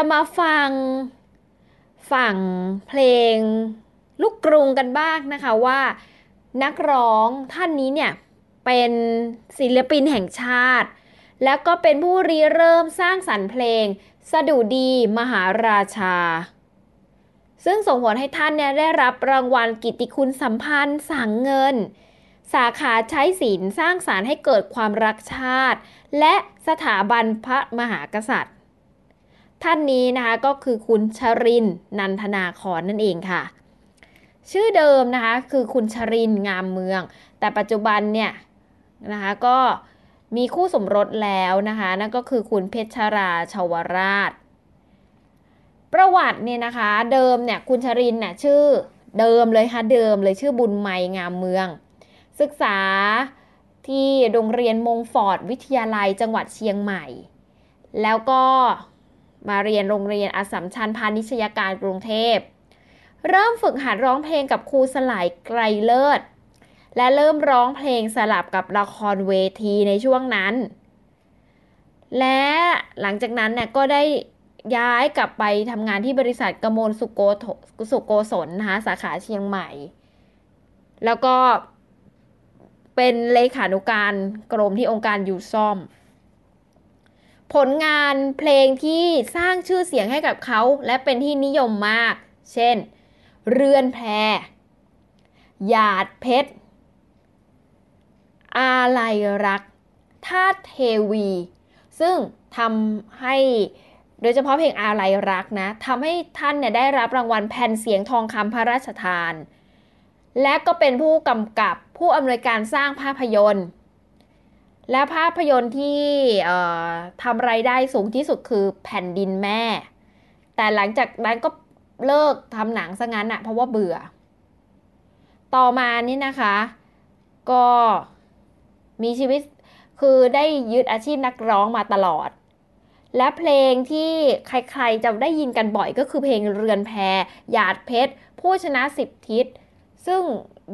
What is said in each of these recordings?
จะมาฟังฝั่งเพลงลูกกรุงกันบ้างนะคะว่านักร้องท่านนี้เนี่ยเป็นศิลปินแห่งชาติ แล้วก็เป็นผู้ริเริ่มสร้างสรรค์เพลง สดุดีมหาราชา ซึ่งส่งผลให้ท่านเนี่ยได้รับรางวัลกิติคุณสัมพันธ์สังเงิน สาขาใช้ศีลสร้างสารรค์ให้เกิดความรักชาติ และสถาบันพระมหากษัตริย์ ท่านนี้นะคะก็คือคุณชรินนันทนาคอนนั่นเองค่ะ ชื่อเดิมนะคะคือคุณชรินงามเมือง แต่ปัจจุบันเนี่ยนะคะก็มีคู่สมรสแล้วนะคะนั่นก็คือคุณเพชรราชาวราช ประวัติเนี่ยนะคะเดิมเนี่ยคุณชรินเนี่ยชื่อเดิมเลยค่ะเดิมเลยชื่อบุญไมงามเมือง ศึกษาที่โรงเรียนมงฟอร์ดวิทยาลัยจังหวัดเชียงใหม่ แล้วก็ มาเรียนโรงเรียนอสสัมชัญพาณิชยการกรุงเทพ เริ่มฝึกหัดร้องเพลงกับครูสลายไกรเลิศ และเริ่มร้องเพลงสลับกับละครเวทีในช่วงนั้น และหลังจากนั้นเนี่ยก็ได้ย้ายกลับไปทำงานที่บริษัทกมลสุโกสุโกศลนะคะสาขาเชียงใหม่ แล้วก็เป็นเลขานุการกรมที่องค์การยูซ่อม ผลงานเพลงที่สร้างชื่อเสียงให้กับเขา และเป็นที่นิยมมาก เช่น เรือนแพหยาดเพชร อาลัยรักธาตุเทวี ซึ่งทำให้โดยเฉพาะเพลงอาลัยรักนะทำให้ท่านเนี่ยได้รับรางวัลแผ่นเสียงทองคำพระราชทาน และก็เป็นผู้กำกับผู้อำนวยการสร้างภาพยนตร์ และภาพยนตร์ที่ทำไรายได้สูงที่สุดคือแผ่นดินแม่ แต่หลังจากนั้นก็เลิกทำหนังซะงั้นอะเพราะว่าเบื่อ ต่อมานี่นะคะ ก็มีชีวิตคือได้ยึดอาชีพนักร้องมาตลอด และเพลงที่ใครๆจะได้ยินกันบ่อยก็คือเพลงเรือนแพหยาดเพชร ผู้ชนะสิบทิศ ซึ่ง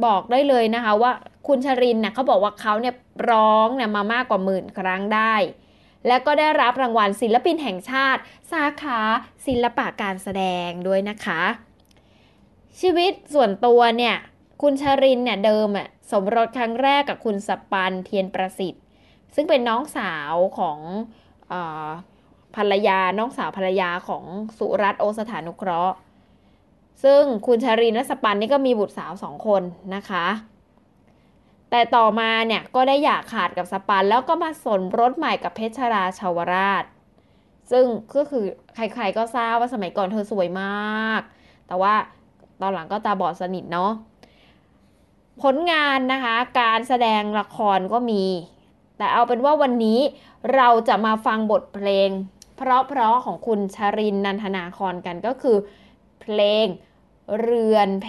บอกได้เลยนะคะว่าคุณชรินเนี่ยเขาบอกว่าเขาเนี่ยร้องเนี่ยมามากกว่าหมื่นครั้งได้ และก็ได้รับรางวัลศิลปินแห่งชาติ สาขาศิลปะการแสดงด้วยนะคะ ชีวิตส่วนตัวเนี่ยคุณชรินเนี่ยเดิมอะสมรสครั้งแรกกับคุณสปันเทียนประสิทธิ์ ซึ่งเป็นน้องสาวของอภรรยาน้องสาวภรรยาของสุรัตน์โอสถานุเคราะห์ ซึ่งคุณชารินและสปันนี่ก็มีบุตรสาวสองคนนะคะ แต่ต่อมาเนี่ยก็ได้หย่าขาดกับสปัน แล้วก็มาสนรถใหม่กับเพชรราชาวราช ซึ่งก็คือใครๆก็ทราบว่าสมัยก่อนเธอสวยมาก แต่ว่าตอนหลังก็ตาบอดสนิทเนาะผลงานนะคะการแสดงละครก็มี แต่เอาเป็นว่าวันนี้เราจะมาฟังบทเพลง เพราะๆของคุณชรินนันทนาครกันก็คือ เพลงเรือนแพ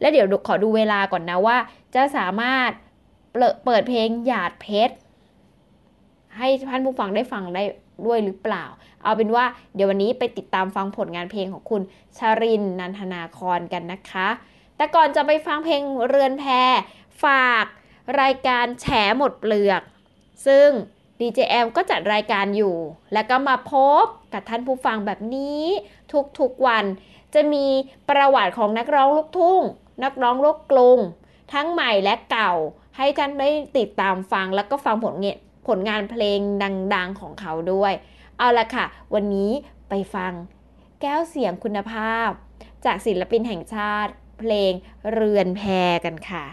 และเดี๋ยวขอดูเวลาก่อนนะว่า จะสามารถเปิดเพลงหยาดเพชรให้ท่านผู้ฟังได้ฟังได้ด้วยหรือเปล่า เอาเป็นว่าเดี๋ยววันนี้ไปติดตามฟังผลงานเพลงของคุณชารินนันทนาครกันนะคะ แต่ก่อนจะไปฟังเพลงเรือนแพฝากรายการแฉหมดเปลือก ซึ่ง DJM ก็จัดรายการอยู่ แล้วก็มาพบกับท่านผู้ฟังแบบนี้ทุกๆวัน จะมีประวัติของนักร้องลูกทุ่ง นักร้องลูกกรุง ทั้งใหม่และเก่า ให้ท่านได้ติดตามฟังแล้วก็ฟังผลงานผลงานเพลงดัง ๆ ของเขาด้วย เอาละค่ะ วันนี้ไปฟังแก้วเสียงคุณภาพ จากศิลปินแห่งชาติ เพลงเรือนแพกันค่ะ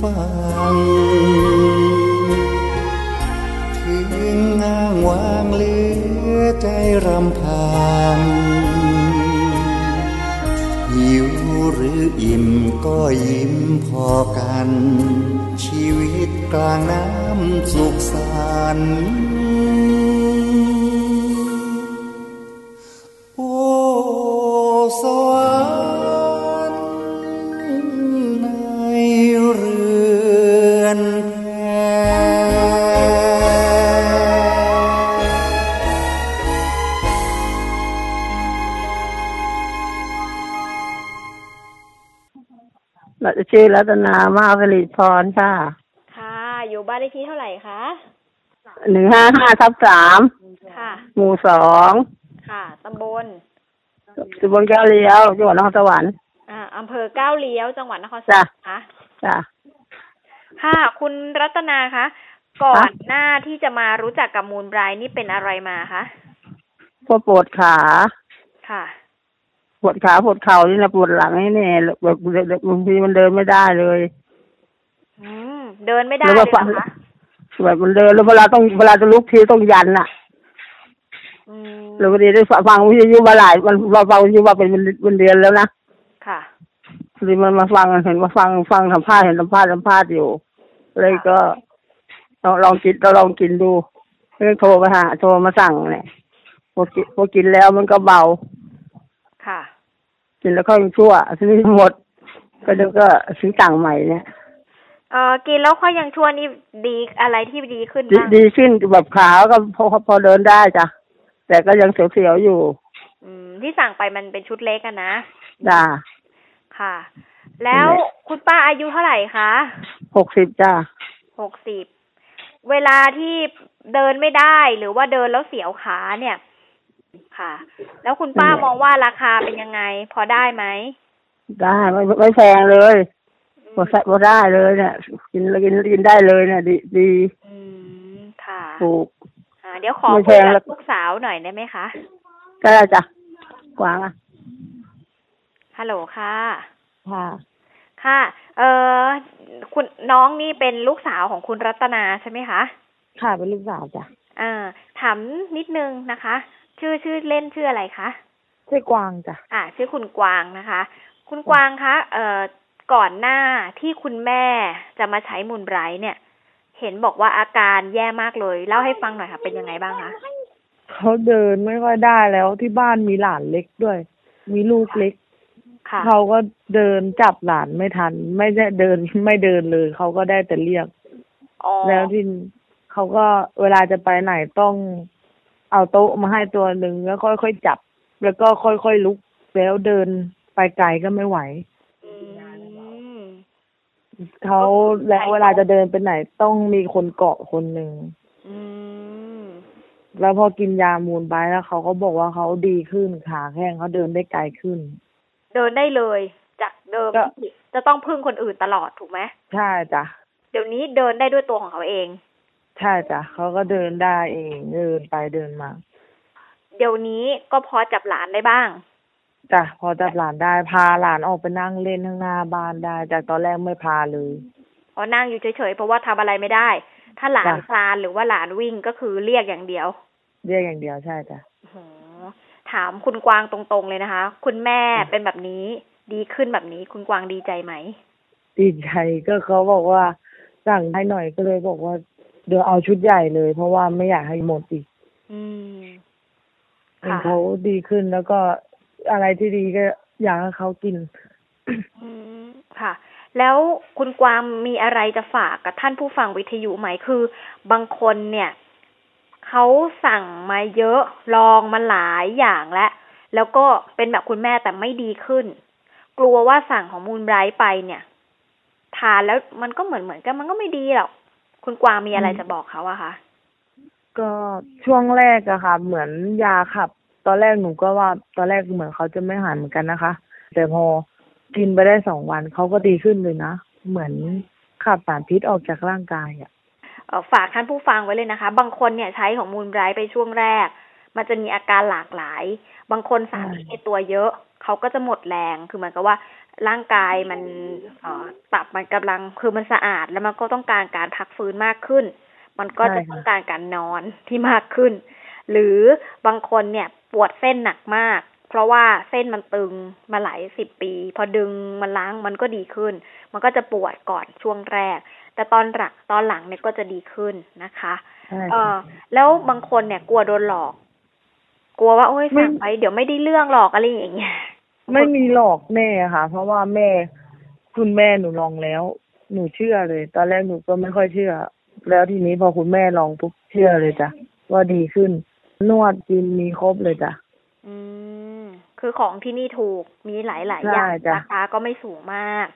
ฟัง ถึงอ้างวางเหลือใจรำพันหิวหรืออิ่มก็ยิ้มพอกัน ชีวิตกลางน้ำสุขสันต์ ชื่อรัตนามาผลิตพรค่ะ ค่ะ อยู่บ้านเลขที่เท่าไหร่คะหนึ่งห้าห้าทับสามค่ะ หมู่สองค่ะตำบลตำบลแก้วเลี้ยวจังหวัดนครสวรรค์อ่าอำเภอก้าวเลี้ยวจังหวัดนครสวรจ้ะรค์คะจ้ะค่ะ คุณรัตนาคะก่อนหน้าที่จะมารู้จักกับมูลไบรท์นี่เป็นอะไรมาคะพวกปวดขาค่ะป วดขาปวดเข่านี่นะปวดหลังนี่เนี่ยแบบบางทีมันเดินไม่ได้เลยอืมเดินไม่ได้หรือเลยว่าเหฟังรอคะแบบมันเดินแล้วเวลาต้องเวลาจะลุกทีต้องยันน่ะอืมหรือวันนี้ได้ฟังวิทยุมาหลายมันเราฟังวิทยุมาเป็นเป็นเดือนแล้วนะค่ะหรือมันมาฟังเห็นมาฟังฟังสัมภาษณ์เห็นสัมภาษณ์สัมภาษณ์อยู่เลยก็ลองลองกินเราลองกินดูเลยโทรไปหาโทรมาสั่งเนี่ยพอกินพอกินแล้วมันก็เบา ค่ะ กินแล้วก็ยังชั่วทีนี้หมด ก็เดี๋ยวก็ซื้อต่างใหม่เนี่ยเอ่อกินแล้วค่อยยังชั่วนี่ดีอะไรที่ดีขึ้นดีบ้างดีขึ้นแบบขาก็พอพอเดินได้จ้ะแต่ก็ยังเสียวๆอยู่อืมที่สั่งไปมันเป็นชุดเล็กอะนะ จ้าค่ะ แล้วคุณป้าอายุเท่าไหร่คะ หกสิบจ้าหกสิบ เวลาที่เดินไม่ได้หรือว่าเดินแล้วเสียวขาเนี่ย ค่ะ แล้วคุณป้ามองว่าราคาเป็นยังไง พอได้ไหมได้ไม่ไม่แพงเลยพอใส่พอได้เลยเนี่ยกินกินกินได้เลยเนี่ยดีดีอืมค่ะถูกอ่าเดี๋ยวขอไม่คุแพยงกับแล้วลูกสาวหน่อยได้ไหมคะก็ได้จ้ะกวางอะฮัลโหลค่ะค่ะ ค่ะ เอ่อคุณน้องนี่เป็นลูกสาวของคุณรัตนาใช่ไหมคะ ค่ะเป็นลูกสาวจ้ะอ่าถามนิดนึงนะคะ ชื่อชื่อเล่นชื่ออะไรคะชื่อกวางจ้ะอ่า ชื่อคุณกวางนะคะ คุณกวางคะเอ่อก่อนหน้าที่คุณแม่จะมาใช้มูลไบรท์เนี่ย เห็นบอกว่าอาการแย่มากเลย เล่าให้ฟังหน่อยค่ะ เป็นยังไงบ้างคะเขาเดินไม่ค่อยได้แล้วที่บ้านมีหลานเล็กด้วย มีลูกเล็กค่ะเขาก็เดินจับหลานไม่ทัน ไม่ได้เดินไม่เดินเลยเขาก็ได้แต่เรียกอ๋อแล้วที่เขาก็เวลาจะไปไหนต้อง เอาโต๊ะมาให้ตัวหนึ่งแล้วค่อยๆจับ แล้วก็ค่อยๆลุกแล้วเดินไปไกลก็ไม่ไหวอืมเขาแล้วเวลาจะเดินไปไหนต้องมีคนเกาะคนหนึ่งอืมแล้วพอกินยามูลไปแล้วเขาก็บอกว่าเขาดีขึ้นขาแข้งเขาเดินได้ไกลขึ้น เดินได้เลย จากเดิมก็ ที่จะต้องพึ่งคนอื่นตลอดถูกไหมใช่จ้ะเดี๋ยวนี้เดินได้ด้วยตัวของเขาเอง ใช่จ้ะเขาก็เดินได้เองเดินไปเดินมา เดี๋ยวนี้ก็พอจับหลานได้บ้างจ้ะพอจับหลานได้พาหลานออกไปนั่งเล่นข้างหน้าบ้านได้จากตอนแรกไม่พาเลยพอนั่งอยู่เฉยๆเพราะว่าทำอะไรไม่ได้ ถ้าหลานจ้ะคลานหรือว่าหลานวิ่งก็คือเรียกอย่างเดียว เรียกอย่างเดียวใช่จ้ะโอ้โหถามคุณกวางตรงๆเลยนะคะ คุณแม่เป็นแบบนี้ดีขึ้นแบบนี้ คุณกวางดีใจไหมดีใจก็เขาบอกว่าสั่งให้หน่อยก็เลยบอกว่า เดี๋ยวเอาชุดใหญ่เลย เพราะว่าไม่อยากให้หมดอีกอืมเห็นค่ะเขาดีขึ้นแล้วก็อะไรที่ดีก็อยากให้เขากินอืมค่ะ แล้วคุณกวางมีอะไรจะฝากกับท่านผู้ฟังวิทยุไหมคือ บางคนเนี่ยเขาสั่งมาเยอะลองมาหลายอย่างแล้วแล้วก็เป็นแบบคุณแม่แต่ไม่ดีขึ้น กลัวว่าสั่งของมูลไบรท์ไปเนี่ย ทานแล้วมันก็เหมือนเหมือนกันมันก็ไม่ดีหรอก คุณกวางมีอะไรอืมจะบอกเขาอะคะก็ช่วงแรกอะค่ะ เหมือนยาขับ ตอนแรกหนูก็ว่าตอนแรกเหมือนเขาจะไม่หายเหมือนกันนะคะ แต่พอกินไปได้สองวันเขาก็ดีขึ้นเลยนะ เหมือนขับสารพิษออกจากร่างกายอะเอ่อฝากท่านผู้ฟังไว้เลยนะคะ บางคนเนี่ยใช้ของมูลไบรท์ไปช่วงแรก มันจะมีอาการหลากหลาย บางคนสารพิษในตัวเยอะ เขาก็จะหมดแรง คือเหมือนกับว่า ร่างกายมันเอ่อตับมันกำลังคือมันสะอาดแล้วมันก็ต้องการการพักฟื้นมากขึ้น มันก็จะต้องการการนอนที่มากขึ้น หรือบางคนเนี่ยปวดเส้นหนักมาก เพราะว่าเส้นมันตึงมาหลายสิบปี พอดึงมันล้างมันก็ดีขึ้น มันก็จะปวดก่อนช่วงแรก แต่ตอนหลังตอนหลังเนี่ยก็จะดีขึ้นนะคะใช่เอค่ะอแล้วบางคนเนี่ยกลัวโดนหลอก กลัวว่าโอ้ยไม่สั่งไปเดี๋ยวไม่ได้เรื่องหรอกอะไรอย่างเงี้ย ไม่มีหลอกแม่ค่ะ เพราะว่าแม่คุณแม่หนูลองแล้ว หนูเชื่อเลย ตอนแรกหนูก็ไม่ค่อยเชื่อ แล้วทีนี้พอคุณแม่ลองปุ๊บเชื่อเลยจ้ะว่าดีขึ้น นวดกินมีครบเลยจ้ะอืมคือของที่นี่ถูกมีหลายหลายๆอย่างใช่จ้ะราคาก็ไม่สูงมาก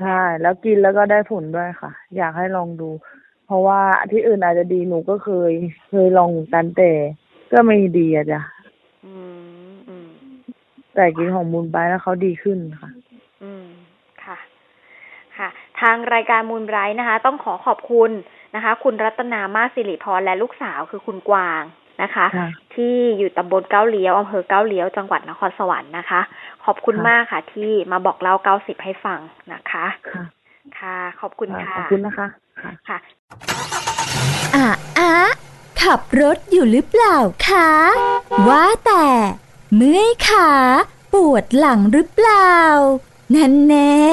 ใช่แล้วกินแล้วก็ได้ผลด้วยค่ะ อยากให้ลองดู เพราะว่าที่อื่นอาจจะดีหนูก็เคย เคยลองเหมือนกันแต่ก็ไม่ดีอะจ้ะอืมอืม แต่กินของมูลไปแล้วเขาดีขึ้นค่ะ อืมค่ะ ค่ะ ทางรายการมูลไบรท์นะคะ ต้องขอขอบคุณนะคะ คุณรัตนามาสิริพรและลูกสาวคือคุณกวางนะคะค่ะที่อยู่ตำบลเก้าเลี้ยวอำเภอเก้าเลี้ยวจังหวัดนครสวรรค์นะคะ ขอบคุณค่ะมากค่ะ ที่มาบอกเล่าเก้าสิบให้ฟังนะคะค่ะค่ะขอบคุณค่ะค่ะ ขอบคุณนะคะค่ะค่ะ อะอะขับรถอยู่หรือเปล่าคะ ว่าแต่ เมื่อยขา ปวดหลังหรือเปล่า นั่นแน่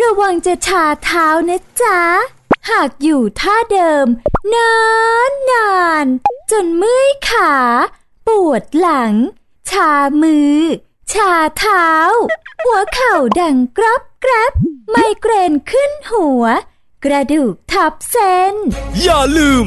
ระวังจะชาเท้านะจ๊ะ หากอยู่ท่าเดิม นานนานๆจนเมื่อยขา ปวดหลัง ชามือ ชาเท้า หัวเข่าดังกรับกรับไมเกรนขึ้นหัว กระดูกทับเส้น อย่าลืม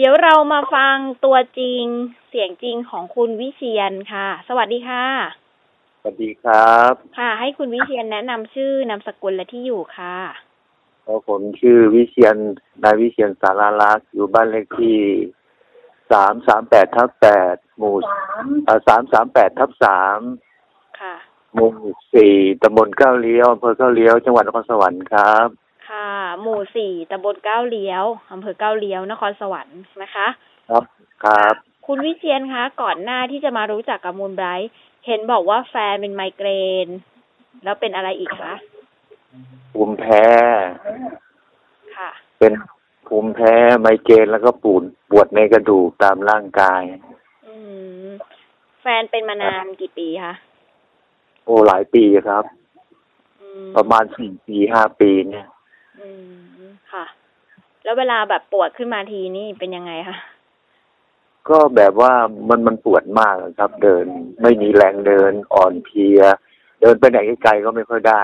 เดี๋ยวเรามาฟังตัวจริงเสียงจริงของคุณวิเชียนค่ะ สวัสดีค่ะ สวัสดีครับ ค่ะ ให้คุณวิเชียนแนะนำชื่อนามสกุลและที่อยู่ค่ะแล้วผมชื่อวิเชียนนายวิเชียนสาราลักษ์อยู่บ้านเลขที่สามสามแปดทับแปดหมู่สามสามแปดทับสามค่ะหมู่สี่ตำบลเก้าเลี้ยวอำเภอเก้าเลี้ยว จังหวัดนครสวรรค์ครับ ค่ะ หมู่สี่ตำบลเก้าเลี้ยวอำเภอเก้าเลี้ยว นครสวรรค์นะคะ ครับครับ คุณวิเชียนคะ ก่อนหน้าที่จะมารู้จักกับมูลไบรท์เห็นบอกว่าแฟนเป็นไมเกรน แล้วเป็นอะไรอีกคะ ภูมิแพ้ ค่ะ เป็นภูมิแพ้ไมเกรนแล้วก็ปูดปวดในกระดูกตามร่างกาย อืม แฟนเป็นมานานกี่ปีคะ โอ้หลายปีครับ อืม ประมาณสี่ปีห้าปีเนี่ย อืมค่ะ แล้วเวลาแบบปวดขึ้นมาทีนี่เป็นยังไงคะก็แบบว่ามันมันปวดมากอะครับ เดินไม่มีแรงเดินอ่อนเพลีย เดินไปไหนไกลๆก็ไม่ค่อยได้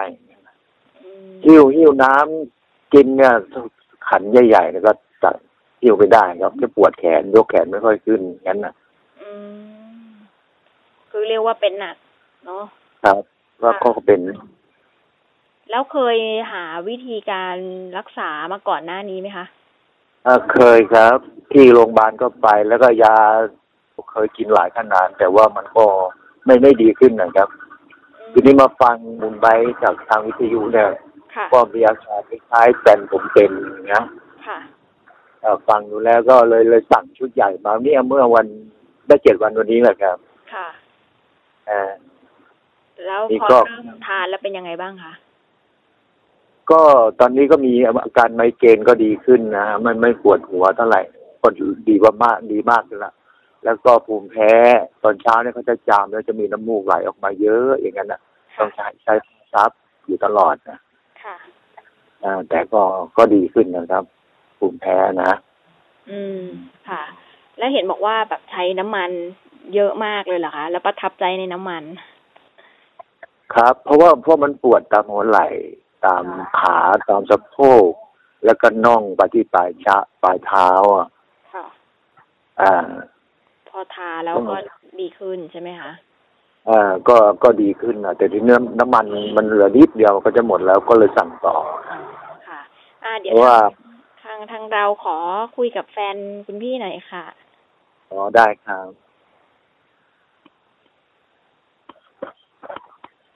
อืมหิ้วหิ้วน้ำกินเนี่ยขันใหญ่ๆแล้วก็ตัดหิ้วไปได้ครับจะปวดแขนยกแขนไม่ค่อยขึ้นงั้นนะอืมคือเรียกว่าเป็นหนักเนาะครับก็ก็เป็น แล้วเคยหาวิธีการรักษามาก่อนหน้านี้ไหมคะอ่าเคยครับ ที่โรงพยาบาลก็ไปแล้วก็ยาเคยกินหลายขนาด แต่ว่ามันก็ไม่ไม่ดีขึ้นนะครับ ทีนี้มาฟังมุนไบจากทางวิทยุเนี่ยค่ะก็มีอาการคล้ายๆแฟนผมเป็นอย่างเงี้ยค่ะเอ่อฟังดูแล้วก็เลยเลยสั่งชุดใหญ่มาเนี่ยเมื่อวันได้เจ็ดวันวันนี้แหละครับ ค่ะเอ่อแล้วนี่พอก็เริ่มทานแล้วเป็นยังไงบ้างคะ ก็ตอนนี้ก็มีอาการไมเกรนก็ดีขึ้นนะไม่ไม่ปวดหัวเท่าไหร่ก็ดีกว่ามากดีมากเลยละแล้วก็ภูมิแพ้ตอนเช้าเนี่ยเขาจะจามแล้วจะมีน้ำมูกไหลออกมาเยอะอย่างนั้นนะต้องใช้ใช้ซับอยู่ตลอดนะค่ะอ่าแต่ก็ก็ดีขึ้นนะครับ ภูมิแพ้นะอืมค่ะ แล้วเห็นบอกว่าแบบใช้น้ำมันเยอะมากเลยเหรอคะแล้วประทับใจในน้ำมัน ครับ เพราะว่าเพราะมันปวดตามหัวไหล่ ตามขาตามสะโพกแล้วก็น่องไปที่ปลายชะปลายเท้าอะค่ะอ่า พอทาแล้วก็ดีขึ้นใช่ไหมคะอ่าก็ก็ดีขึ้นนะแต่ที่เนื้อน้ำมันมันเหลือนิดเดียวก็จะหมดแล้วก็เลยสั่งต่อค่ะ อ่าเพเดี๋ยวราะว่าทางทางเราขอคุยกับแฟนคุณพี่หน่อยค่ะอ๋อได้ครับ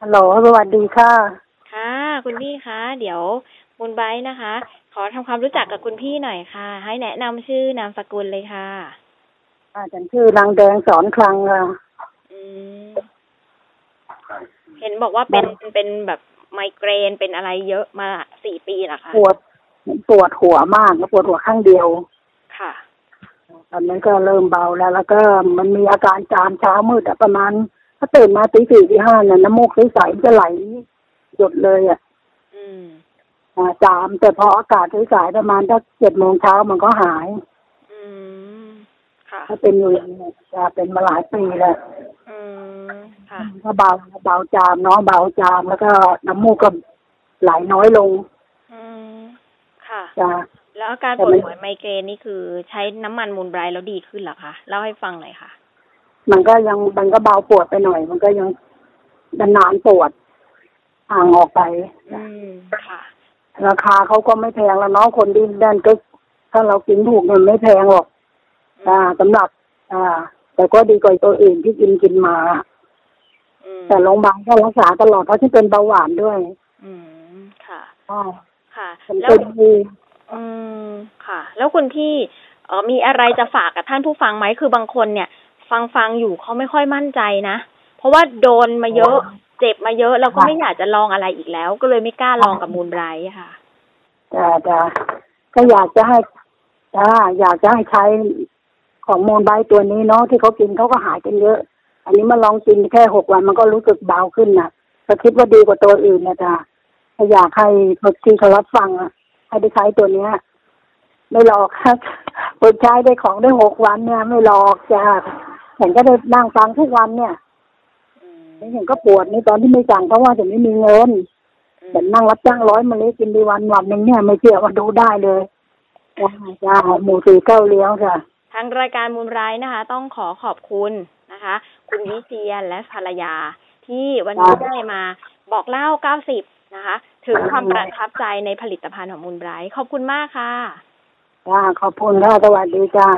ฮัลโหลสวัสดีค่ะ ค่ะคุณพี่คะเดี๋ยวมูลไบร์ทนะคะ ขอทำความรู้จักกับคุณพี่หน่อยค่ะ ให้แนะนำชื่อนามสกุลเลยค่ะอาจารย์ชื่อนางแดงสอนคลังค่ะอืมเห็นบอกว่าเป็นเป็นแบบไมเกรนเป็นอะไรเยอะมาสี่ปีเหรอคะปวดปวดหัวมากแล้วปวดหัวข้างเดียว ค่ะ ตอนนั้นก็เริ่มเบาแล้ว แล้วก็มันมีอาการจามเช้ามืดอะประมาณถ้าตื่นมาตีสี่ตีห้าเนี่ยน้ำมูกใสๆมันจะไหลหยดเลยอะ อืมอ่าจามแต่พออากาศใสๆประมาณถ้าเจ็ดโมงเช้ามันก็หาย อืมค่ะถ้าเป็นอยู่อย่างนี้จะเป็นมาหลายปีแล้วอืมค่ะก็เบาเบาจามเนาะเบาจามแล้วก็น้ำมูกก็ไหลน้อยลง อืมค่ะจ้ะแล้วอาการแต่ปวดมันหัวไมเกรนนี่คือใช้น้ำมันมูลไบรท์แล้วดีขึ้นเหรอคะเล่าให้ฟังหน่อยค่ะ มันก็ยังมันก็เบาปวดไปหน่อย มันก็ยังนานๆปวด ห่างออกไป อืมค่ะ ราคาเขาก็ไม่แพงแล้วเนาะคนที่ด้านก็ถ้าเรากินถูกเนี่ยไม่แพงหรอก อ่าสำหรับ อ่า แต่ก็ดีกว่าตัวอื่นที่กินกินมา อืมแต่โรงพยาบาลก็รักษาตลอดเพราะที่เป็นเบาหวานด้วยอืมค่ะอ่าค่ะมันแล้ว เป็นดีอืมค่ะ แล้วคุณพี่เออมีอะไรจะฝากกับท่านผู้ฟังไหมคือบางคนเนี่ย ฟังฟังอยู่เขาไม่ค่อยมั่นใจนะ เพราะว่าโดนมาเยอะ เจ็บมาเยอะแล้วก็ไม่อยากจะลองอะไรอีกแล้ว ก็เลยไม่กล้าลองกับมูลไบรท์ค่ะแต่แต่ก็อยากจะให้จ้าอยากจะให้ใช้ของโมนไบตัวนี้เนาะที่เขากินเขาก็หายกันเยอะ อันนี้มาลองกินแค่หกวันมันก็รู้สึกเบาขึ้นนะก็คิดว่าดีกว่าตัวอื่นนะจ้ะก็อยากให้คนที่เขารับฟังอะให้ได้ใช้ตัวเนี้ยไม่หลอกครับคนใช้ได้ของได้หกวันเนี่ย ไม่หลอกจ้ะเห็นก็ได้นั่งฟังทุกวันเนี่ย อืมเห็นก็ปวดนี่ตอนที่ไม่สั่งเพราะว่าจะไม่มีเงินแต่นั่งรับจ้างร้อยมาเลยกินดีวันวันหนึ่งเนี่ยไม่เชื่อมาดูได้เลยจ้าจ้าหมูสีเก้าเลี้ยวค่ะ ทางรายการมูลไบรท์นะคะ ต้องขอขอบคุณนะคะ คุณวิเชียนและภรรยา ที่วันนี้ครับได้มาบอกเล่า90นะคะ ถึงความประทับใจในผลิตภัณฑ์ของมูลไบรท์ขอบคุณมากค่ะจ้าขอบคุณค่ะสวัสดีจ้า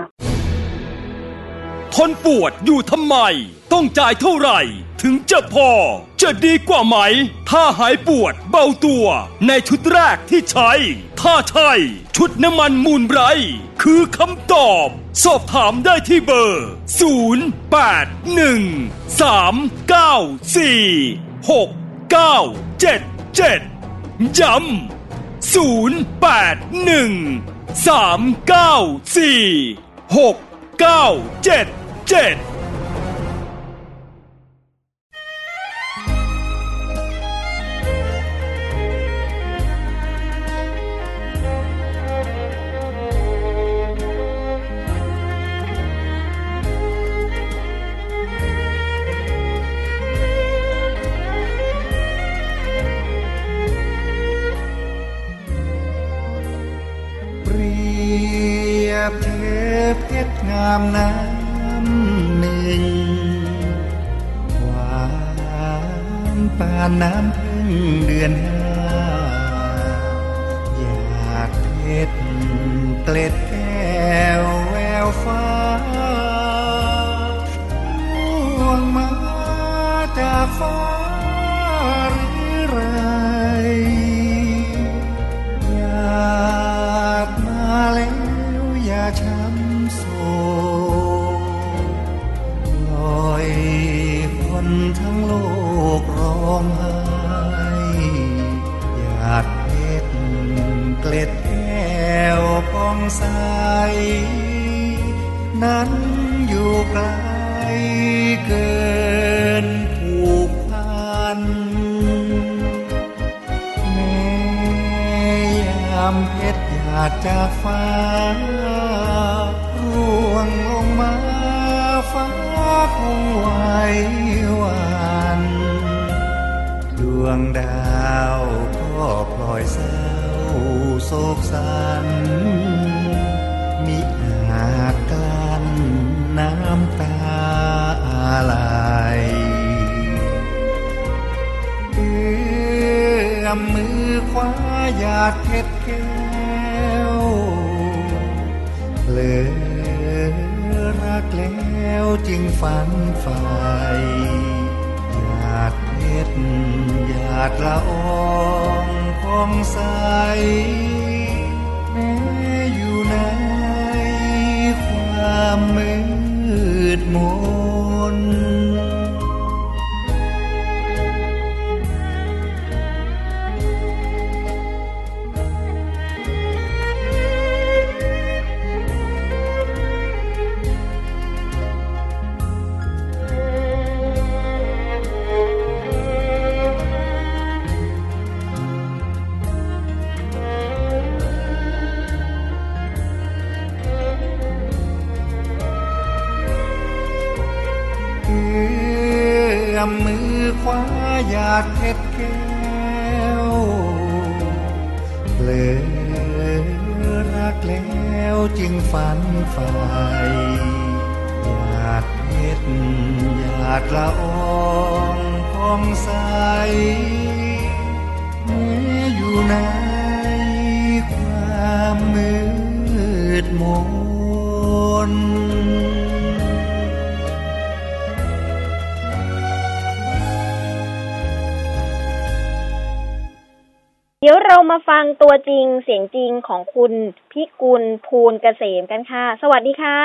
ทนปวดอยู่ทำไม ต้องจ่ายเท่าไหร่ ถึงจะพอ จะดีกว่าไหม ถ้าหายปวดเบาตัวในชุดแรกที่ใช้ ถ้าใช่ชุดน้ำมันมูลไบร์คือคำตอบ สอบถามได้ที่เบอร์ 0 8 1 3 9 4 6 9 7 7ย้ำ0 ยามเพชรหยาดจากฟ้าร่วงลงมาฟ้าคงไหววันดวงดาวก็พลอยเศร้าโศกสันมิอาจกลั้นน้ำตาไหลเอื้อมมือคว้าหยาดเพชร ลอรักแล้วจึงฝันฝ่หยาดเพชรหยาดละอองพองใสแม้อยู่ในความมืดมน ดเพชรแก้วเลยรักแล้วจึงฝันฝ่หยาดเพชรหยาดละอองพองใสแม้อยู่ในความมืดมน เดี๋ยวเรามาฟังตัวจริงเสียงจริงของคุณพิกุลภูลเกษมกันค่ะ สวัสดีค่ะ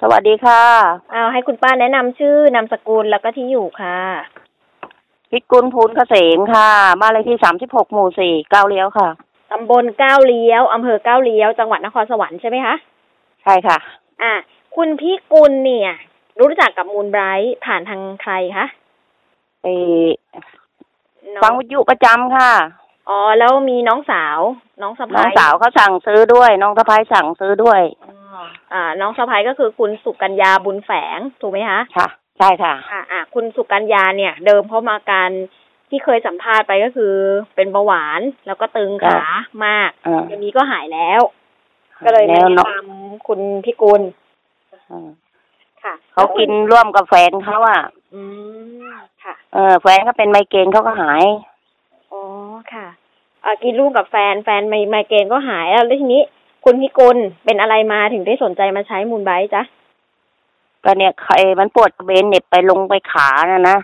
สวัสดีค่ะ เอาให้คุณป้าแนะนำชื่อนามสกุลแล้วก็ที่อยู่ค่ะ พิกุลภูลเกษมค่ะ บ้านเลขที่สามสิบหกหมู่สี่เก้าเลี้ยวค่ะ ตำบลก้าวเลี้ยวอำเภอก้าวเลี้ยว จังหวัดนครสวรรค์ใช่ไหมคะ ใช่ค่ะ อะ คุณพิกุลเนี่ย รู้จักกับมูลไบรท์ผ่านทางใครคะไปน้อฟังวิทยุประจำค่ะ อ๋อแล้วมีน้องสาว น้องสะน้องพ้ายสาวเขาสั่งซื้อด้วย น้องสะพ้ายสั่งซื้อด้วยอ๋ออ่า น้องสะพ้ายก็คือคุณสุกัญญาบุญแฝงถูกไหมคะค่ะใช่ค่ะ อ่าอ่าคุณสุกัญญาเนี่ย เดิมเขามาการที่เคยสัมภาษณ์ไปก็คือ เป็นเบาหวานแล้วก็ตึงขามากอ่าเดี๋ยวนี้ก็หายแล้ว ก็เลยแล้แนะวเนาะนำคุณพิกุลอ่าค่ะเขากินร่วมกับแฟนเขาอะ อืมค่ะ เออแฟนเขาเป็นไมเกรนเขาก็หายอ๋อ ค่ะอ่ากินลูกกับแฟนแฟนไมไมเกรนก็หายแล้วแล้วทีนี้ คุณพิกุลเป็นอะไรมาถึงได้สนใจมาใช้มูลไบรท์จ๊ะก็เนี่ยใครมันปวดกระเบนเหน็บไปลงไปขาน่ะนะ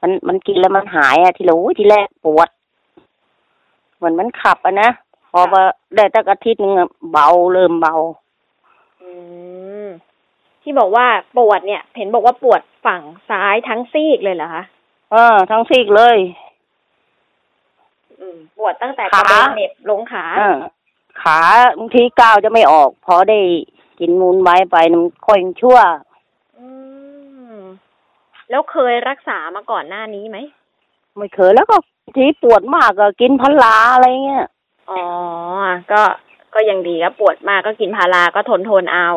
มันมันกินแล้วมันหายอะทีละอู้ทีแรกปวด เหมือนมันขับอะนะพอมาได้ตั้งอาทิตย์หนึงอะเบาเริ่มเบา อืมที่บอกว่าปวดเนี่ย เห็นบอกว่าปวดฝั่งซ้ายทั้งซีกเลยเหรอคะเออทั้งซีกเลยอืม ปวดตั้งแต่กระเบนเหน็บลงขาเออขาบางทีก้าวจะไม่ออก พอได้กินมูลไว้ไปมันค่อยชั่วอืมแล้วเคยรักษามาก่อนหน้านี้ไหมไม่เคยแล้วก็ทีปวดมากก็กินพาราอะไรเงี้ยอ๋อ ก็ก็ยังดีครับปวดมากก็กินพาราก็ทนทนเอา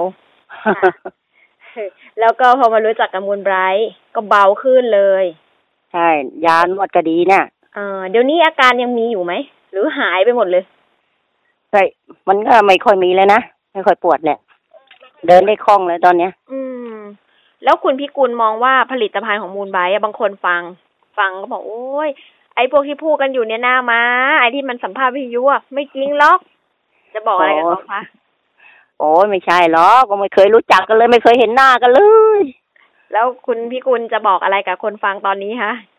ค่ะแล้วก็พอมารู้จักกับมูลไบรท์ก็เบาขึ้นเลย ใช่ ยานวดก็ดีเนี่ยเออเดี๋ยวนี้อาการยังมีอยู่ไหม หรือหายไปหมดเลยใช่มันก็ไม่ค่อยมีเลยนะ ไม่ค่อยปวดแหละ เดินได้คล่องเลยตอนเนี้ย อืม แล้วคุณพิกุลมองว่าผลิตภัณฑ์ของมูลไบรท์อะบางคนฟัง ฟังก็บอกโอ้ยไอ้พวกที่พูดกันอยู่เนี่ยหน้ามาไอ้ที่มันสัมภาษณ์วิทยุอะไม่จริงหรอก จะบอกอะไรกับเขาคะโอ้ยไม่ใช่หรอกก็ไม่เคยรู้จักกันเลย ไม่เคยเห็นหน้ากันเลย แล้วคุณพิกุลจะบอกอะไรกับคนฟังตอนนี้คะถ้า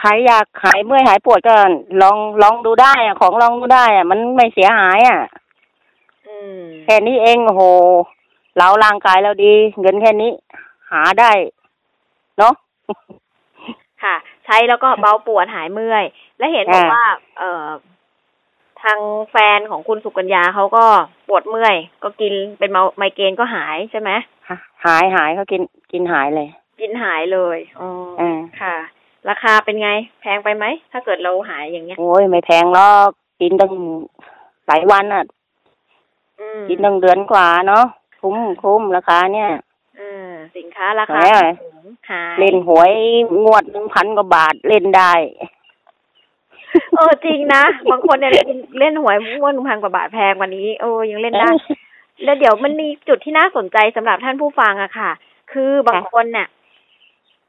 ใครอยากหายเมื่อยหายปวดก็ลองลองดูได้อะของลองดูได้อะมันไม่เสียหายอะอืมแค่นี้เองโอ้โหเราร่างกายเราดี เงินแค่นี้ หาได้ เนาะค่ะ ใช้แล้วก็เบาปวดหายเมื่อย และเห็นบอกอ่าว่า เอ่อททางแฟนของคุณสุกัญญาเขาก็ปวดเมื่อย ก็กินเป็นเมาไมเกรนก็หายใช่ไหมหายหายเขากินกินหายเลย กินหายเลยอ๋อออ่าค่ะ ราคาเป็นไง แพงไปไหม ถ้าเกิดเราหายอย่างเงี้ย โอ้ยไม่แพงหรอกกินตั้งหลายวันอะอืมกินตั้งเดือนกว่าเนาะคุ้มคุ้มราคาเนี่ยอืมสินค้าราคาแหมสูงหายเล่นหวยงวดหนึ่งพันกว่าบาทเล่นได้ เออจริงนะ บางคนเนี่ยเล่นหวยม้วนพันกว่าบาทแพงกว่านี้ โอ้ยังเล่นได้ แล้วเดี๋ยวมันมีจุดที่น่าสนใจสำหรับท่านผู้ฟังอะค่ะ คือบางคนเนี่ย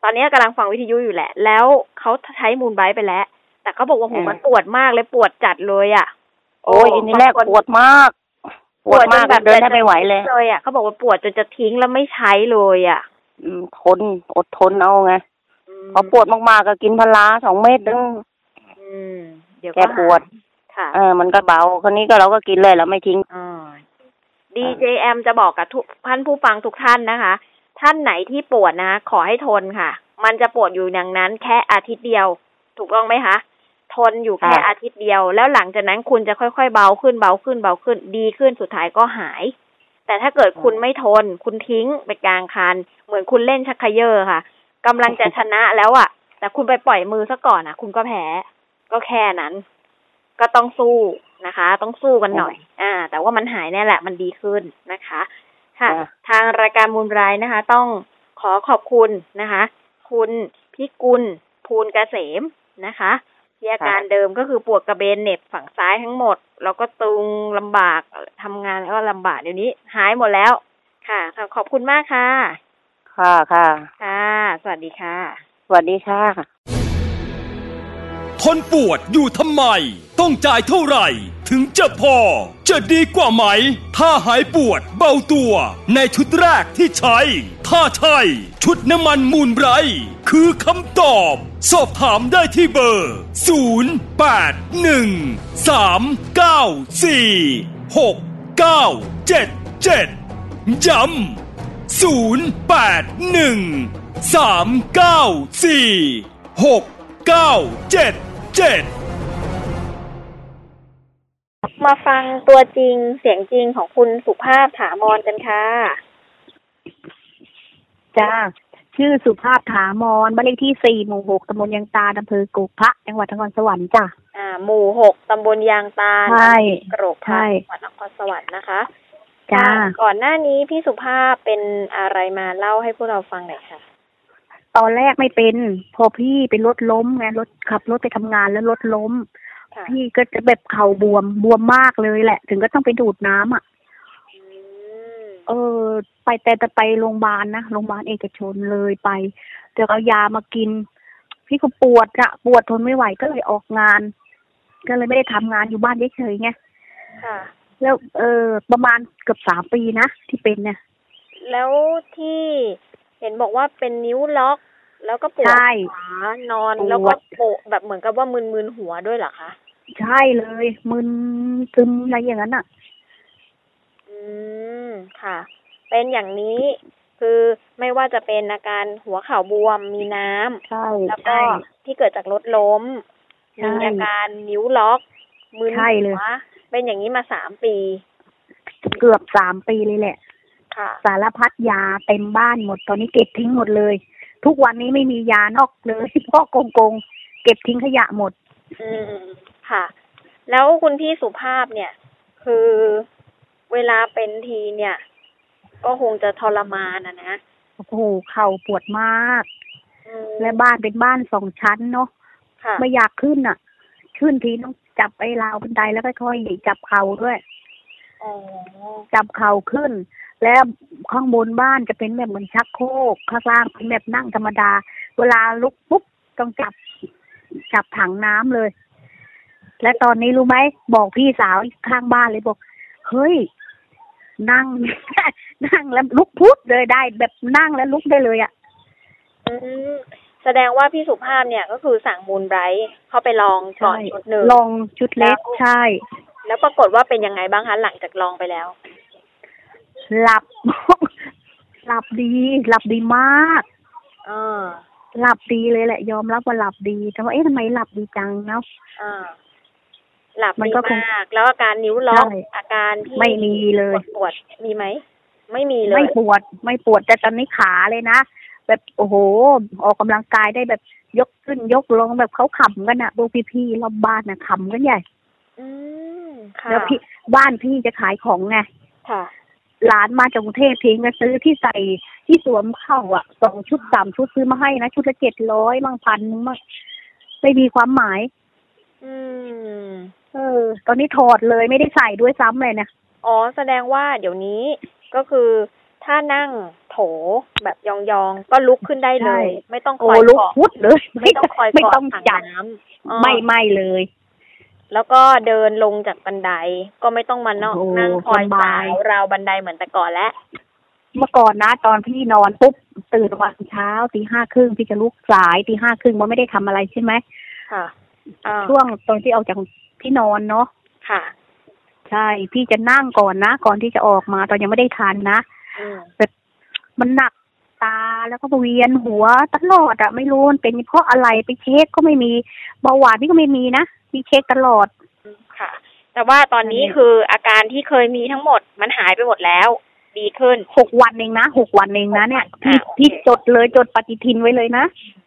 ตอนนี้กำลังฟังวิทยุอยู่แหละ แล้วเขาใช้มูลไบรท์ไปแล้ว แต่เขาบอกว่าหูอ่ามัมันปวดมากเลยปวดจัดเลยอะโอ้ยอันนี้แรกปวดมาก ปวดมากจนแบบเดินแทบไม่ไหวเลยเลยอะเขาบอกว่าปวดจนจะทิ้งแล้วไม่ใช้เลยอะอืมทนอดทนเอาไงพอปวดมากๆก็กินพาราสองเม็ดนึงอืมเดี๋ยวแก้ปวดค่ะเออมันก็เบาคนนี้ก็เราก็กินเลยเราไม่ทิ้งอ่า DJM จะบอกกับทุกท่านผู้ฟังทุกท่านนะคะ ท่านไหนที่ปวดนะขอให้ทนค่ะ มันจะปวดอยู่อย่างนั้น แค่อาทิตย์เดียว ถูกต้องไหมคะทนอยู่แค่ค่ะอาทิตย์เดียว แล้วหลังจากนั้นคุณจะค่อยๆเบาขึ้นเบาขึ้นเบาขึ้นดีขึ้นสุดท้ายก็หาย แต่ถ้าเกิดคุณไม่ทน คุณทิ้งไปกลางคัน เหมือนคุณเล่นชักเขยอค่ะกำลังจะชนะแล้วอะแต่คุณไปปล่อยมือซะก่อนอะคุณก็แพ้ ก็แค่นั้น ก็ต้องสู้นะคะ ต้องสู้กันหน่อย อ่า แต่ว่ามันหายแน่แหละ มันดีขึ้นนะคะ ค่ะค่ะ ทางรายการมูลรายนะคะ ต้องขอขอบคุณนะคะ คุณพิกุลภูลเกษมนะคะที่อาการเดิมก็คือปวดกระเบนเหน็บฝั่งซ้ายทั้งหมด แล้วก็ตึงลำบากทำงานแล้วก็ลำบากเดี๋ยวนี้ หายหมดแล้วค่ะค่ะขอบคุณมากค่ะ ค่ะค่ะ ค่ะ สวัสดีค่ะ สวัสดีค่ะ ทนปวดอยู่ทำไม ต้องจ่ายเท่าไหร่ ถึงจะพอ จะดีกว่าไหม ถ้าหายปวดเบาตัว ในชุดแรกที่ใช้ ถ้าใช่ชุดน้ำมันมูลไบร์คือคำตอบ สอบถามได้ที่เบอร์ 0 8 1 3 9 4 6 9 7 7 ย้ำ0813946977 มาฟังตัวจริงเสียงจริงของคุณสุภาพถามรกันค่ะ จ้า ชื่อสุภาพถามอนบ้านเลขที่สี่หมู่หกตำบลยังตาอำเภอกุพระจังหวัดนครสวรรค์จ้ะ อ่า หมู่หกตำบลยางตาลใช่กรกพใช่ระจังหวัดนครสวรรค์นะคะ จ้าค่ะก่อนหน้านี้พี่สุภาพเป็นอะไรมาเล่าให้พวกเราฟังหน่อยค่ะ ตอนแรกไม่เป็น พอพี่เป็นรถล้มไงรถขับรถไปทำงานแล้วรถล้มค่ะ พี่ก็จะแบบเข่าบวมบวมมากเลยแหละ ถึงก็ต้องไปดูดน้ำอะอืมเออ ไปแต่แต่ไปโรงพยาบาลนะโรงพยาบาลเอกชนเลยไปเดี๋ยวเอายามากิน พี่ก็ปวดอะปวดทนไม่ไหวก็เลยออกงาน ก็เลยไม่ได้ทำงานอยู่บ้านเฉยๆไงค่ะแล้วเออประมาณเกือบสามปีนะที่เป็นเนี่ย แล้วที่เห็นบอกว่าเป็นนิ้วล็อก แล้วก็ปวดใช่ขานอนปวดแล้วก็โปะแบบเหมือนกับว่ามึนๆหัวด้วยเหรอคะ ใช่เลยมึนซึมอะไรอย่างนั้นอะ อืมค่ะ เป็นอย่างนี้คือไม่ว่าจะเป็นอาการหัวเข่าบวมมีน้ำใช่แล้วก็ใช่ที่เกิดจากรถล้มใช่มีอาการนิ้วล็อกมึนใช่เลยหัวเป็นอย่างนี้มาสามปี เกือบสามปีเลยแหละ ค่ะ สารพัดยาเต็มบ้านหมดตอนนี้เก็บทิ้งหมดเลย ทุกวันนี้ไม่มียานอกเลยพ่อกงกงๆเก็บทิ้งขยะหมด อืม ค่ะ แล้วคุณพี่สุภาพเนี่ย คือเวลาเป็นทีเนี่ย ก็คงจะทรมานนะนะโอ้โหเข่าปวดมากอืมและบ้านเป็นบ้านสองชั้นเนาะค่ะไม่อยากขึ้นอะ ขึ้นทีต้องจับไอ้ราวบันไดแล้วค่อยๆจับเข่าด้วยอ๋อจับเข่าขึ้น แล้วข้างบนบ้านจะเป็นแบบเหมือนชักโครกข้างล่างเป็นแบบนั่งธรรมดา เวลาลุกปุ๊บต้องจับจับถังน้ำเลย และตอนนี้รู้ไหมบอกพี่สาวข้างบ้านเลยบอก เฮ้ย นั่ง นั่งแล้วลุกพุดเลยได้ แบบนั่งแล้วลุกได้เลยอะ่ะอืมแสดงว่าพี่สุภาพเนี่ยก็คือสั่งมูลไบรท์เข้าไปลองก่อนใช่ชุดหนึ่งลองชุดเล็กแล้วใช่ แล้วปรากฏว่าเป็นยังไงบ้างคะหลังจากลองไปแล้ว หลับ หลับดี หลับดีมากเออหลับดีเลยแหละ ยอมรับว่าหลับดีแต่ว่าเอ๊ะทำไมหลับดีจังเนาะอ่า หลับมันดีก็คงมาก แล้วอาการนิ้วล็อกใช่อาการที่ไม่มีเลยปวดปวดๆมีไหมไม่มีเลย ไม่ปวดไม่ปวดแต่ตอนนี้ขาเลยนะแบบโอ้โห ออกกำลังกายได้แบบยกขึ้นยกลงแบบเขาขำกันอะพวกพี่ๆรอบบ้านนะขำกันใหญ่อืมค่ะแล้วพี่บ้านพี่จะขายของไงค่ะร้านมาจากกรุงเทพทิ้งก็ซื้อที่ใส่ที่สวมเข้าอะสองชุดสามชุดซื้อมาให้นะชุดละเจ็ดร้อยบางพันนึงมั่งไม่มีความหมาย อืม เออ ตอนนี้ถอดเลยไม่ได้ใส่ด้วยซ้ำเลยนะอ๋อแสดงว่าเดี๋ยวนี้ก็คือถ้านั่งโถแบบยองๆ ก็ลุกขึ้นได้เลยใช่ไม่ต้องคโอ้อยลุกเกาะพุดเลย ไม่ต้องคอยไม่เกาะต้องถังจับน้ำอ๋อไม่ไม่เลย แล้วก็เดินลงจากบันไดก็ไม่ต้องมานั่งโอ้นั่งคอยสบาสายวราวบันไดเหมือนแต่ก่อนแล้วเมื่อก่อนนะตอนพี่นอนปุ๊บตื่นมาเช้าตีห้าครึ่งพี่จะลุกสายตีห้าครึ่งมันไม่ได้ทำอะไรใช่ไหมค่ะอ่าช่วงตอนที่ออกจาก ที่นอนเนาะค่ะ ใช่พี่จะนั่งก่อนนะ ก่อนที่จะออกมา ตอนยังไม่ได้ทานนะอืมแบบมันหนักตาแล้วก็เวียนหัวตลอดอะไม่รู้มันเป็นเพราะอะไรไปเช็คก็ไม่มีเบาหวานพี่ก็ไม่มีนะพี่เช็คตลอดค่ะ แต่ว่าตอนนี้ใช่คืออาการที่เคยมีทั้งหมดมันหายไปหมดแล้ว ดีขึ้นหกวันเองนะหกวันเองนะเนี่ยอ่าพี่โอเคพี่จดเลยจดปฏิทินไว้เลยนะค่ะ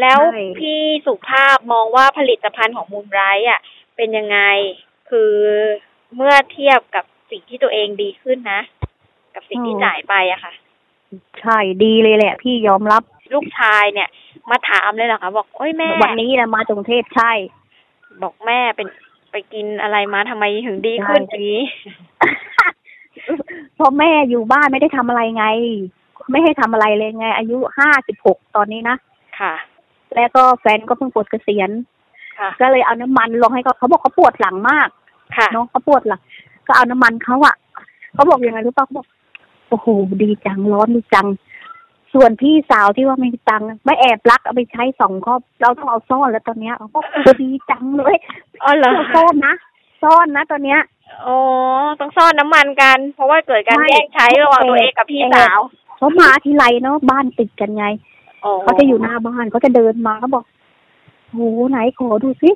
แล้วใช่พี่สุภาพมองว่าผลิตภัณฑ์ของมูลไรท์อะ เป็นยังไงคือเมื่อเทียบกับสิ่งที่ตัวเองดีขึ้นนะ กับสิ่งที่จ่ายไปอะค่ะ ใช่ดีเลยแหละ พี่ยอมรับลูกชายเนี่ย มาถามเลยเหรอคะบอกโอ้ยแม่ วันนี้นะมาจากกรุงเทพใช่ บอกแม่เป็นไปกินอะไรมาทำไมถึงดีขึ้นใช่อย่างนี้เพราะแม่อยู่บ้านไม่ได้ทำอะไรไง ไม่ให้ทำอะไรเลยไง อายุห้าสิบหกตอนนี้นะค่ะ แล้วก็แฟนก็เพิ่งปลดเกษียณค่ะก็เลยเอาน้ำมันลงให้เขาเขาบอกเขาปวดหลังมากค่ะน้องเขาปวดหลังก็เอาน้ำมันเขาอะเขาบอกยังไงรู้ป่ะเขาบอกโอ้โหดีจังร้อนดีจัง ส่วนพี่สาวที่ว่าไม่มีตังค์ไม่แอบรักเอาไปใช้สองครอบเราต้องเอาซ่อนแล้วตอนเนี้ยเขาบอกโอ้ดีจังเลยอ๋อเหรอเราซ่อนนะซ่อนนะตอนเนี้ยอ๋อต้องซ่อนน้ำมันกัน เพราะว่าเกิดการใช่แย่งใช้ระหว่างตัวเองกับพี่สาวเขามาทีไรเนาะบ้านติดกันไงอ๋อ เขาจะอยู่หน้าบ้านเขาจะเดินมาเขาบอกโหไหนขอดูสิ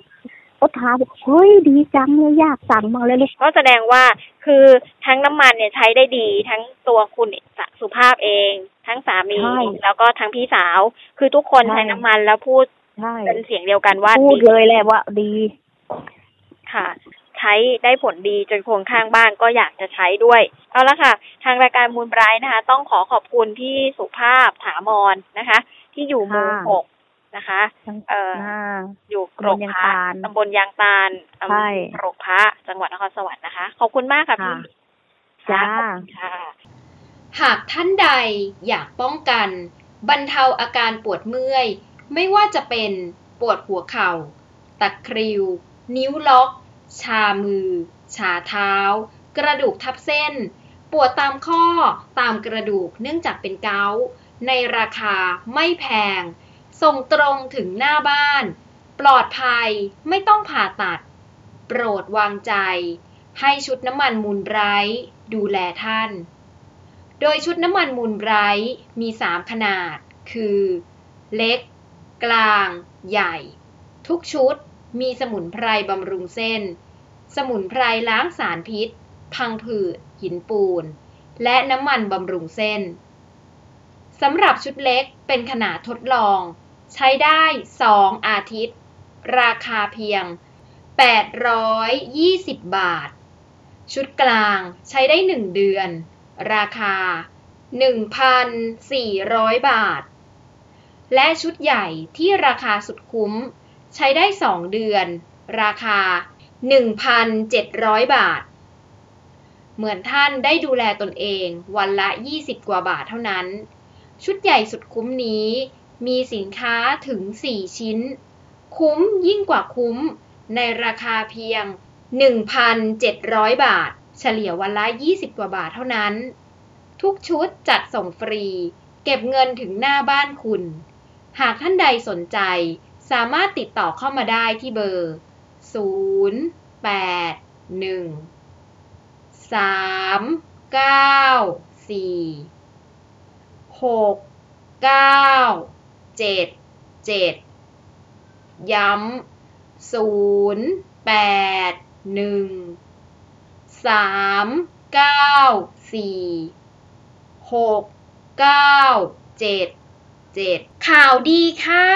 เขาถามบอกเฮ้ยดีจังเลยอยากสั่งมาเลยเลยก็แสดงว่าคือทั้งน้ำมันเนี่ยใช้ได้ดี ทั้งตัวคุณสุภาพเอง ทั้งสามีใช่แล้วก็ทั้งพี่สาว คือทุกคนใช่ใช้น้ำมันแล้วพูดใช่เป็นเสียงเดียวกันว่าพูดดีเลยแหละว่าดี ค่ะ ใช้ได้ผลดีจนคนข้างบ้านก็อยากจะใช้ด้วย เอาละค่ะ ทางรายการมูลไบรท์นะคะ ต้องขอขอบคุณพี่สุภาพถามอนนะคะ ที่อยู่หมู่ค่ะหกนะคะเอ่อหน้าอยู่กรกตำบลยางพระตาลตำบลยางตาลอำเภใช่อกรกพระจังหวัดนครสวรรค์นะคะ ขอบคุณมากค่ะพี่จ้าขอบคุณค่ะหากท่านใดอยากป้องกัน บรรเทาอาการปวดเมื่อย ไม่ว่าจะเป็นปวดหัวเข่า ตะคริว นิ้วล็อก ชามือ ชาเท้า กระดูกทับเส้น ปวดตามข้อตามกระดูกเนื่องจากเป็นเกาต์ ในราคาไม่แพง ส่งตรงถึงหน้าบ้าน ปลอดภัยไม่ต้องผ่าตัด โปรดวางใจ ให้ชุดน้ำมันมูลไบรท์ดูแลท่าน โดยชุดน้ำมันมูลไบรท์มี 3 ขนาด คือ เล็ก กลาง ใหญ่ ทุกชุดมีสมุนไพรบำรุงเส้น สมุนไพรล้างสารพิษ พังผืด หินปูน และน้ำมันบำรุงเส้น สำหรับชุดเล็กเป็นขนาดทดลอง ใช้ได้ 2 อาทิตย์ ราคาเพียง 820 บาท ชุดกลางใช้ได้ 1 เดือน ราคา 1,400 บาท และชุดใหญ่ที่ราคาสุดคุ้ม ใช้ได้ 2 เดือน ราคา 1,700 บาท เหมือนท่านได้ดูแลตนเองวันละ 20 กว่าบาทเท่านั้น ชุดใหญ่สุดคุ้มนี้ มีสินค้าถึง 4 ชิ้น คุ้มยิ่งกว่าคุ้ม ในราคาเพียง 1,700 บาท เฉลี่ยวันละ 20 กว่าบาทเท่านั้น ทุกชุดจัดส่งฟรี เก็บเงินถึงหน้าบ้านคุณ หากท่านใดสนใจ สามารถติดต่อเข้ามาได้ที่เบอร์ 0 8 1 3 9 4 6 9 7 7ย้ำ0แปดหนึ่งสามเก้าสี่หกเก้าเจ็ดเจ็ดข่าวดีค่ะ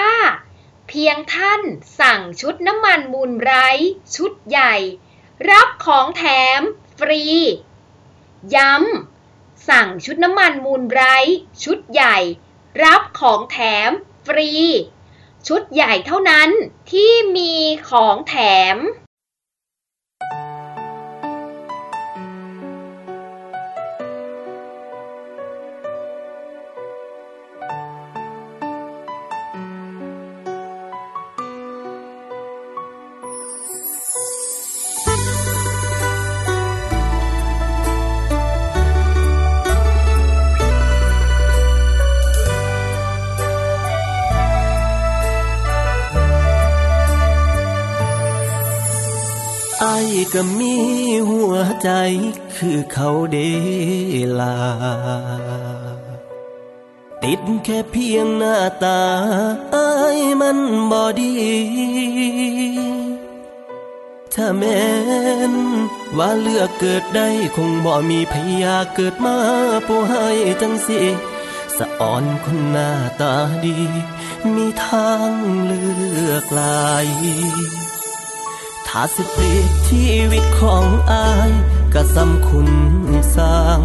เพียงท่านสั่งชุดน้ำมันมูลไร้ชุดใหญ่ รับของแถมฟรี ย้ำ สั่งชุดน้ำมันมูลไบรท์ชุดใหญ่ รับของแถมฟรี ชุดใหญ่เท่านั้นที่มีของแถม ก็มีหัวใจคือเขาเดลา ติดแค่เพียงหน้าตาไอ้มันบอดี ถ้าแม้น ว่าเลือกเกิดได้คงบ่มีพยาเกิดมาผู้ให้จังสิสะอ่อนคนหน้าตาดี มีทางเลือกหลาย ถ้าสิเปรียบชีวิตของอายก็สำคุณสร้าง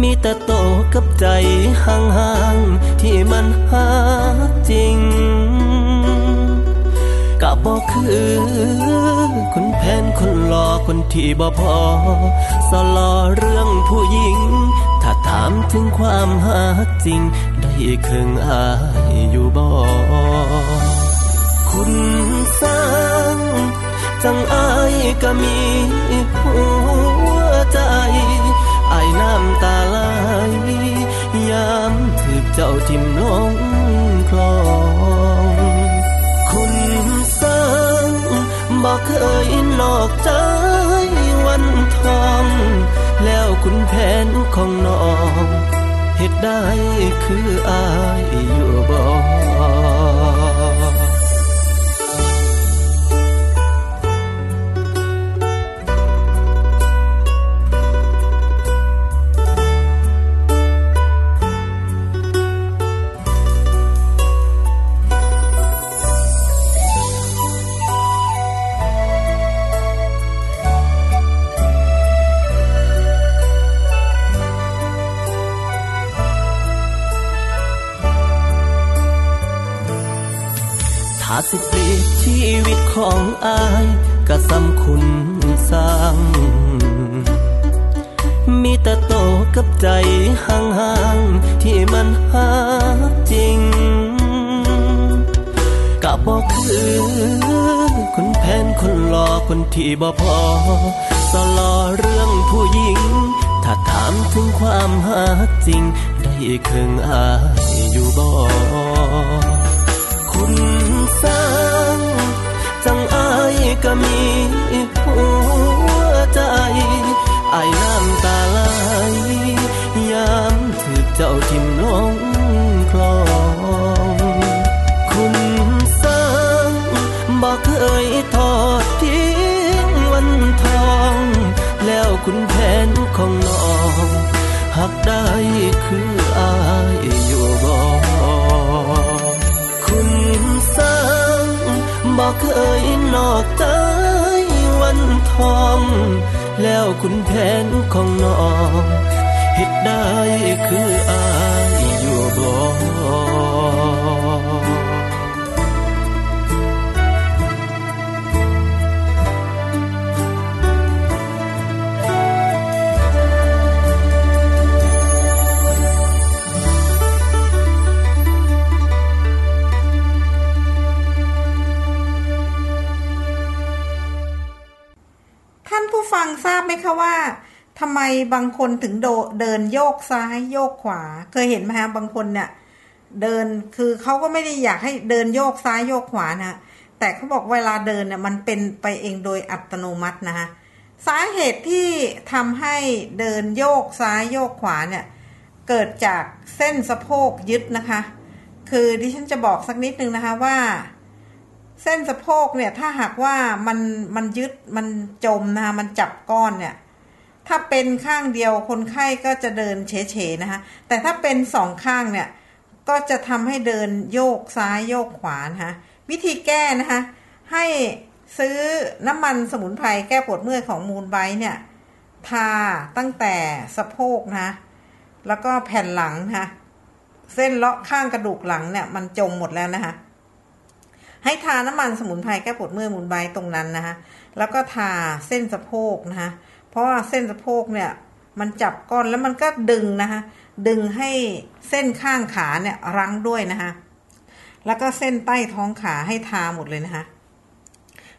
มีแต่โตกับใจห่างๆ ที่มันหาจริงก็บอกคือคนแพนคนหลอคนที่บ่พอ สลอเรื่องผู้หญิง ถ้าถามถึงความหาจริง ได้เครื่องอายอยู่บ่ คุณสร้าง จังอายก็มีหัวใจอายน้ำตาไหลยามถือเจ้าทิมลงคลอง คุณสร้างบอกเคยนอกใจวันทอง แล้วคุณแผนของน้องเหตุได้คืออายอยู่บ่ ครื่งอายอยู่บ่คุณสร้างจังอายก็มีหัวใจอายน้ำตาไหลยามถือเจ้าทิ่มลงคลองคุณสร้างบอกเคยทอดทิ้งวันทอง แล้วคุณแผนของน้อง หักได้คืออายอยู่บ่คุณสร้างบอกเคยนอกใจวันทอง แล้วคุณแผนของน้องเหตุได้คืออายอยู่บ่ ทำไมบางคนถึงโดเดินโยกซ้ายโยกขวา เคยเห็นไหมฮะบางคนเนี่ยเดินคือเขาก็ไม่ได้อยากให้เดินโยกซ้ายโยกขวานะแต่เขาบอกเวลาเดินเนี่ยมันเป็นไปเองโดยอัตโนมัตินะคะสาเหตุที่ทำให้เดินโยกซ้ายโยกขวาเนี่ยเกิดจากเส้นสะโพกยึดนะคะ คือดิฉันจะบอกสักนิดนึงนะคะว่า เส้นสะโพกเนี่ยถ้าหากว่ามันมันยึดมันจมนะคะมันจับก้อนเนี่ย ถ้าเป็นข้างเดียวคนไข้ก็จะเดินเฉยๆนะคะแต่ถ้าเป็นสองข้างเนี่ยก็จะทำให้เดินโยกซ้ายโยกขวานะคะวิธีแก้นะคะให้ซื้อน้ำมันสมุนไพรแก้ปวดเมื่อยของมูลไบเนี่ยทาตั้งแต่สะโพกนะแล้วก็แผ่นหลังนะคะเส้นเลาะข้างกระดูกหลังเนี่ยมันจมหมดแล้วนะคะให้ทาน้ำมันสมุนไพรแก้ปวดเมื่อยมูลไบตรงนั้นนะคะแล้วก็ทาเส้นสะโพกนะคะ เพราะว่าเส้นสะโพกเนี่ย มันจับก้อนแล้วมันก็ดึงนะคะดึงให้เส้นข้างขาเนี่ยรั้งด้วยนะคะแล้วก็เส้นใต้ท้องขาให้ทาหมดเลยนะคะ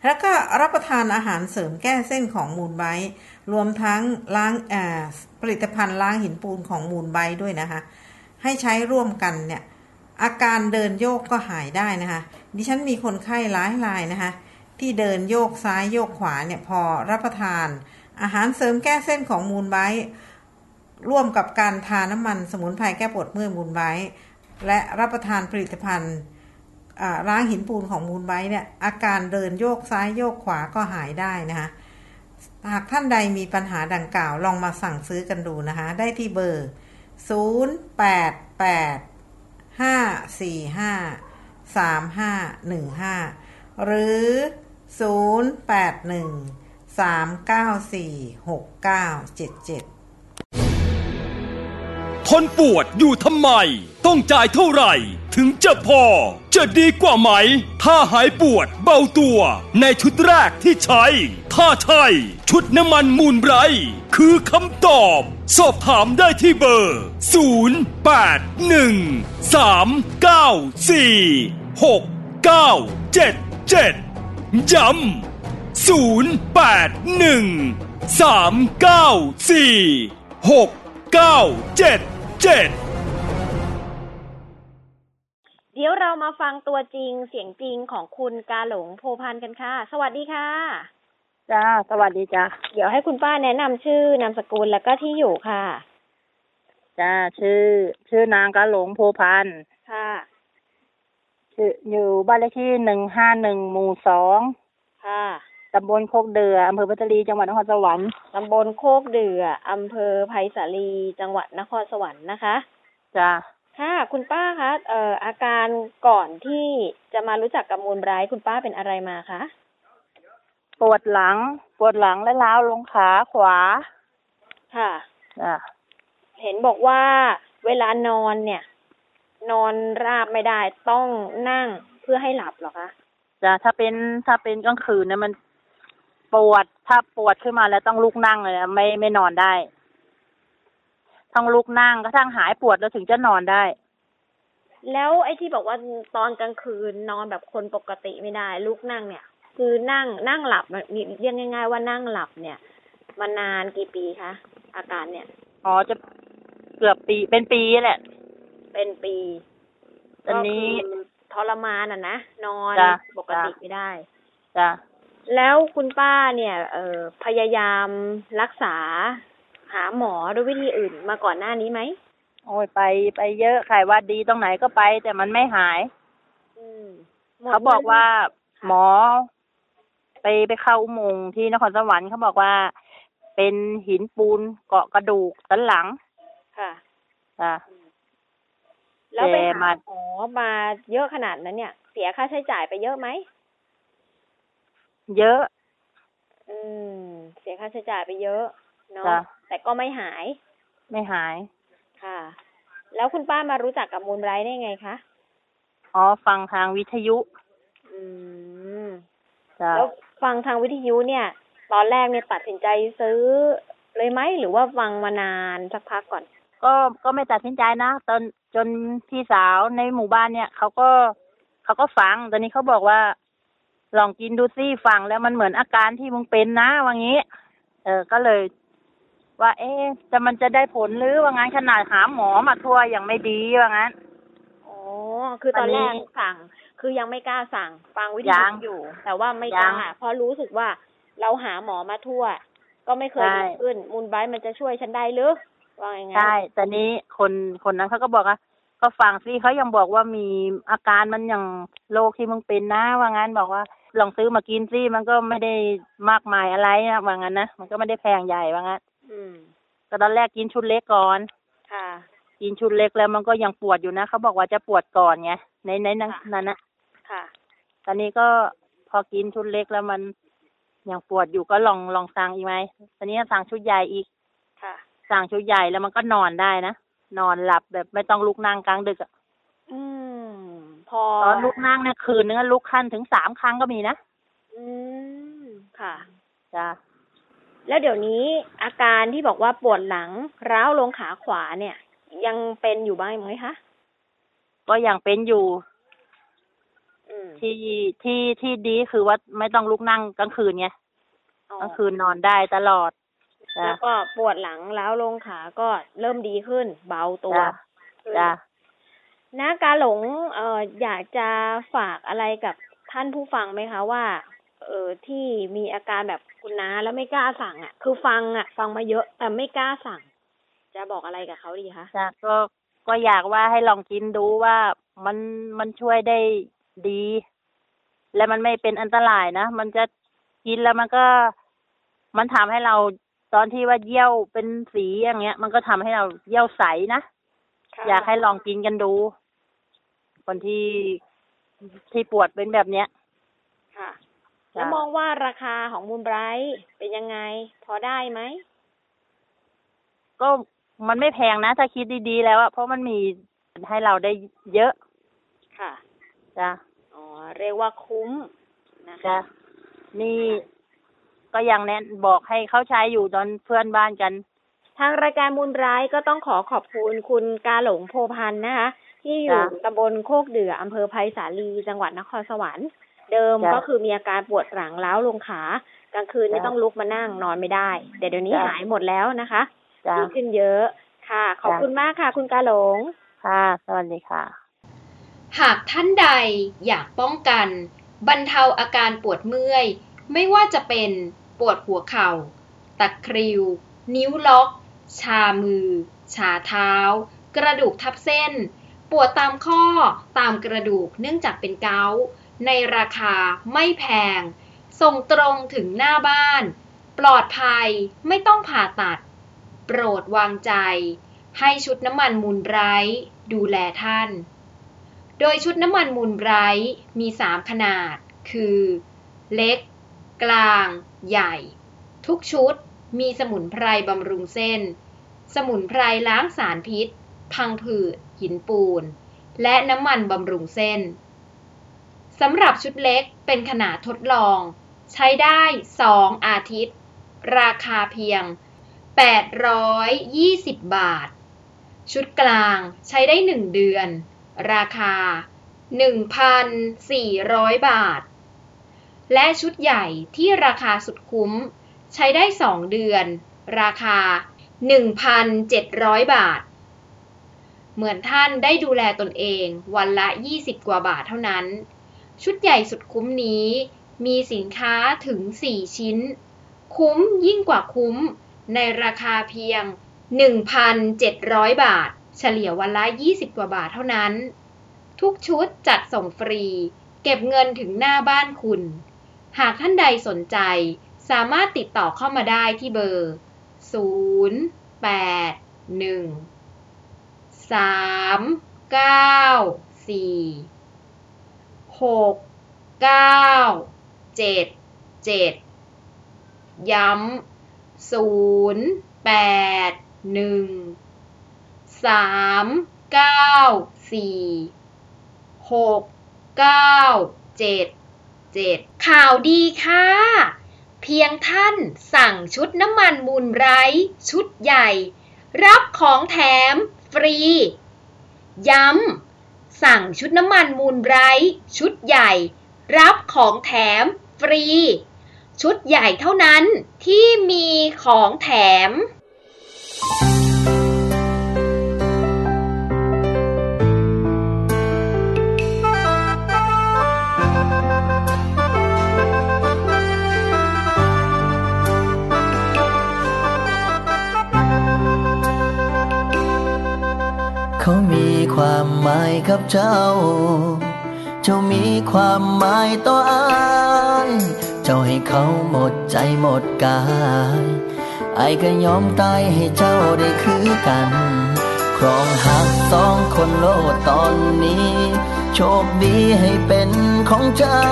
แล้วก็รับประทานอาหารเสริมแก้เส้นของมูลไบรวมทั้งล้างผลิตภัณฑ์ล้างหินปูนของมูลไบด้วยนะคะ ให้ใช้ร่วมกันเนี่ยอาการเดินโยกก็หายได้นะคะ ดิฉันมีคนไข้หลายรายนะคะ ที่เดินโยกซ้ายโยกขวาเนี่ยพอรับประทาน อาหารเสริมแก้เส้นของมูลไบต์ร่วมกับการทาน้ำมันสมุนไพรแก้ปวดเมื่อยมูลไบต์และรับประทานผลิตภัณฑ์ล้างหินปูนของมูลไบต์เนี่ยอาการเดินโยกซ้ายโยกขวาก็หายได้นะคะหากท่านใดมีปัญหาดังกล่าวลองมาสั่งซื้อกันดูนะคะ ได้ที่เบอร์ 088 545 3515 หรือ 081 394 6977ทนปวดอยู่ทำไม ต้องจ่ายเท่าไหร่ ถึงจะพอ จะดีกว่าไหม ถ้าหายปวดเบาตัว ในชุดแรกที่ใช้ ถ้าใช่ ชุดน้ำมันมูลไบร์คือคำตอบ สอบถามได้ที่เบอร์ 0 8 1 3 9 4 6 9 7 7 ย้ำ 0 8 1 3 9 4 6 9 7 7เดี๋ยวเรามาฟังตัวจริงเสียงจริงของคุณกาหลงโพพันกันค่ะ สวัสดีค่ะ จ้า สวัสดีจ้าเดี๋ยวให้คุณป้าแนะนำชื่อนามสกุลแล้วก็ที่อยู่ค่ะ จ้า ชื่อ ชื่อนางกะหลงโพพันธ์ค่ะ ชื่ออยู่บ้านเลขที่หนึ่งห้าหนึ่งหมู่สองค่ะ ตำบลโคกเดืออำเภอพัทลีจังหวัดนครสวรรค์ตำบลโคกเดืออำเภอไผ่สาลีจังหวัดนครสวรรค์นะคะจ้าค่ะคุณป้าคะเอ่ออาการก่อนที่จะมารู้จักกับมูลไบรท์คุณป้าเป็นอะไรมาคะปวดหลัง ปวดหลังและล้าวลงขาขวา ค่ะจ้าเห็นบอกว่าเวลานอนเนี่ย นอนราบไม่ได้ต้องนั่งเพื่อให้หลับเหรอคะจ้าถ้าเป็นถ้าเป็นกลางคืนเนี่ยมัน ปวด ถ้าปวดขึ้นมาแล้วต้องลุกนั่งเลยอะไม่ไม่นอนได้ ต้องลุกนั่งกระทั่งหายปวดแล้วถึงจะนอนได้ แล้วไอ้ที่บอกว่าตอนกลางคืนนอนแบบคนปกติไม่ได้ ลุกนั่งเนี่ย คือนั่งนั่งหลับมันเรียกง่าย ๆ ว่านั่งหลับเนี่ยมานานกี่ปีคะอาการเนี่ยอ๋อจะเกือบปีเป็นปีแหละ เป็นปีตอนนี้ก็คือทรมานอะนะนอนจ้ะปกติไม่ได้จ้า แล้วคุณป้าเนี่ย เอ่อพยายามรักษาหาหมอด้วยวิธีอื่นมาก่อนหน้านี้ไหมโอ้ยไปไปเยอะใครว่าดีตรงไหนก็ไป แต่มันไม่หาย อืมหมดเขาบอกงินว่าหมอ ไปไปเข้าอุโมงค์ที่นครสวรรค์เขาบอกว่า เป็นหินปูนเกาะกระดูกสันหลังค่ะจ้ะแล้วไปแต่หามาหมอมาเยอะขนาดนั้นเนี่ย เสียค่าใช้จ่ายไปเยอะไหม เยอะ อืม เสียค่าใช้จ่ายไปเยอะเนาะ จ้ะ แต่ก็ไม่หาย ไม่หาย ค่ะ แล้วคุณป้ามารู้จักกับมูลไบรท์ได้ไงคะ อ๋อ ฟังทางวิทยุอืม จ้ะแล้วฟังทางวิทยุเนี่ย ตอนแรกเนี่ยตัดสินใจซื้อเลยไหม หรือว่าฟังมานานสักพักก่อน ก็ก็ไม่ตัดสินใจนะตอนจนพี่สาวในหมู่บ้านเนี่ยเขาก็เขาก็ฟังตอนนี้เขาบอกว่า ลองกินดูซิฟังแล้วมันเหมือนอาการที่มึงเป็นนะว่างี้ เออ ก็เลย ว่า เอ๊ะจะมันจะได้ผลหรือว่างั้นขนาดหาหมอมาทั่วยังไม่ดีว่างั้นอ๋อคือตอนแรกอันนี้สั่ง คือยังไม่กล้าสั่ง ฟังวิทยัยุงอยู่ แต่ว่าไม่ยักล้างเพราะรู้สึกว่าเราหาหมอมาทั่ว ก็ไม่เคยใช่ดีขึ้น มูลไบรท์มันจะช่วยฉันได้หรือว่าอย่างงั้นใช่แต่นี้คนคนนั้นเขาก็บอกว่าก็ฟังสิเขายังบอกว่ามีอาการมันอย่างโรคที่มึงเป็นนะว่างั้นบอกว่า ลองซื้อมากินสิมันก็ไม่ได้มากมายอะไรนะว่างั้นนะมันก็ไม่ได้แพงใหญ่ว่างั้นอืมก็ตอนแรกกินชุดเล็กก่อน ค่ะ กินชุดเล็กแล้วมันก็ยังปวดอยู่นะเขาบอกว่าจะปวดก่อนไงในในนั้นนั้นนะค่ะตอนนี้ก็พอกินชุดเล็กแล้วมันยังปวดอยู่ก็ลองลองสั่งอีกไหมตอนนี้สั่งชุดใหญ่อีกค่ะ สั่งชุดใหญ่แล้วมันก็นอนได้นะนอนหลับแบบไม่ต้องลุกนั่งกลางดึกอะอืม พอตอนลุกนั่งเนี่ยคืนนึงอะลุกขั้นถึงสามครั้งก็มีนะ อืม ค่ะ จ้ะ แล้วเดี๋ยวนี้อาการที่บอกว่าปวดหลังร้าวลงขาขวาเนี่ย ยังเป็นอยู่บ้างไหมคะ ก็ยังเป็นอยู่อืมที่ที่ที่ดีคือว่าไม่ต้องลุกนั่งกลางคืนไงอ๋อกลางคืนนอนได้ตลอดจ้ะแล้วก็ปวดหลังร้าวลงขาก็เริ่มดีขึ้น เบาตัวจ้ะขึ้ นจ้ะนะกาหลงเอ่ออยากจะฝากอะไรกับท่านผู้ฟังไหมคะว่า เออที่มีอาการแบบคุณน้าแล้วไม่กล้าสั่งอะ คือฟังอะ ฟังมาเยอะแต่ไม่กล้าสั่ง จะบอกอะไรกับเขาดีคะจ้ะก็ก็อยากว่าให้ลองกินดูว่ามันมันช่วยได้ดี และมันไม่เป็นอันตรายนะมันจะกินแล้วมันก็ มันทำให้เราตอนที่ว่าเยี่ยวเป็นสีอย่างเงี้ย มันก็ทำให้เราเยี่ยวใสนะค่ะอยากให้ลองกินกันดู คนที่ที่ปวดเป็นแบบเนี้ย ค่ะจ้ะแล้วมองว่าราคาของมูลไบรท์เป็นยังไง พอได้ไหม ก็มันไม่แพงนะ ถ้าคิดดีๆแล้วอะเพราะมันมีให้เราได้เยอะ ค่ะจ้ะอ๋อ เรียกว่าคุ้มนะคะจ้ะนี่ก็ยังแนะบอกให้เขาใช้อยู่ตอนเพื่อนบ้านกัน ทางรายการมูลไบรท์ก็ต้องขอขอบคุณคุณกาหลงโพพันธ์นะคะ ที่อยู่จ้ะตำบลโคกเดืออำเภอไผ่สาลีจังหวัดนครสวรรค์ เดิมจ้ะก็คือมีอาการปวดหลังล้าวลงขากลางคืนไม่จ้ะต้องลุกมานั่งนอนไม่ได้แต่เดี๋ยวนี้จ้ะหายหมดแล้วนะคะจ้ะดีขึ้นเยอะค่ะ ขอบจ้ะคุณมากค่ะ คุณกาหลง ค่ะ สวัสดีค่ะ หากท่านใดอยากป้องกัน บรรเทาอาการปวดเมื่อย ไม่ว่าจะเป็นปวดหัวเข่า ตะคริว นิ้วล็อก ชามือ ชาเท้า กระดูกทับเส้น ปวดตามข้อตามกระดูกเนื่องจากเป็นเกาต์ในราคาไม่แพง ส่งตรงถึงหน้าบ้าน ปลอดภัยไม่ต้องผ่าตัด โปรดวางใจ ให้ชุดน้ำมันมูลไบรท์ดูแลท่าน โดยชุดน้ำมันมูลไบรท์มี 3 ขนาด คือ เล็ก กลาง ใหญ่ ทุกชุดมีสมุนไพรบำรุงเส้น สมุนไพรล้างสารพิษ พังผืดหินปูน และน้ำมันบำรุงเส้นสำหรับชุดเล็กเป็นขนาดทดลอง ใช้ได้ 2 อาทิตย์ ราคาเพียง 820 บาท ชุดกลางใช้ได้ 1 เดือน ราคา 1,400 บาท และชุดใหญ่ที่ราคาสุดคุ้ม ใช้ได้ 2 เดือน ราคา 1,700 บาท เหมือนท่านได้ดูแลตนเองวันละ 20 กว่าบาทเท่านั้น ชุดใหญ่สุดคุ้มนี้มีสินค้าถึง 4 ชิ้น คุ้มยิ่งกว่าคุ้มในราคาเพียง 1,700 บาท เฉลี่ยวันละ 20 กว่าบาทเท่านั้น ทุกชุดจัดส่งฟรี เก็บเงินถึงหน้าบ้านคุณ หากท่านใดสนใจสามารถติดต่อเข้ามาได้ที่เบอร์ 0 8 1 3 9 4 6 9 7 7ย้ำ0 8 1 3 9 4 6 9 7 7ข่าวดีค่ะ เพียงท่านสั่งชุดน้ำมันมูลไร้ ชุดใหญ่ รับของแถม ฟรี ย้ำ สั่งชุดน้ำมันมูลไบรท์ชุดใหญ่ รับของแถมฟรี ชุดใหญ่เท่านั้นที่มีของแถม ความหมายกับเจ้า เจ้ามีความหมายต่ออายเจ้าให้เขาหมดใจหมดกายไอ้ก็ยอมตายให้เจ้าได้คือกันครองหักสองคนโลดตอนนี้ โชคดีให้เป็นของเจ้า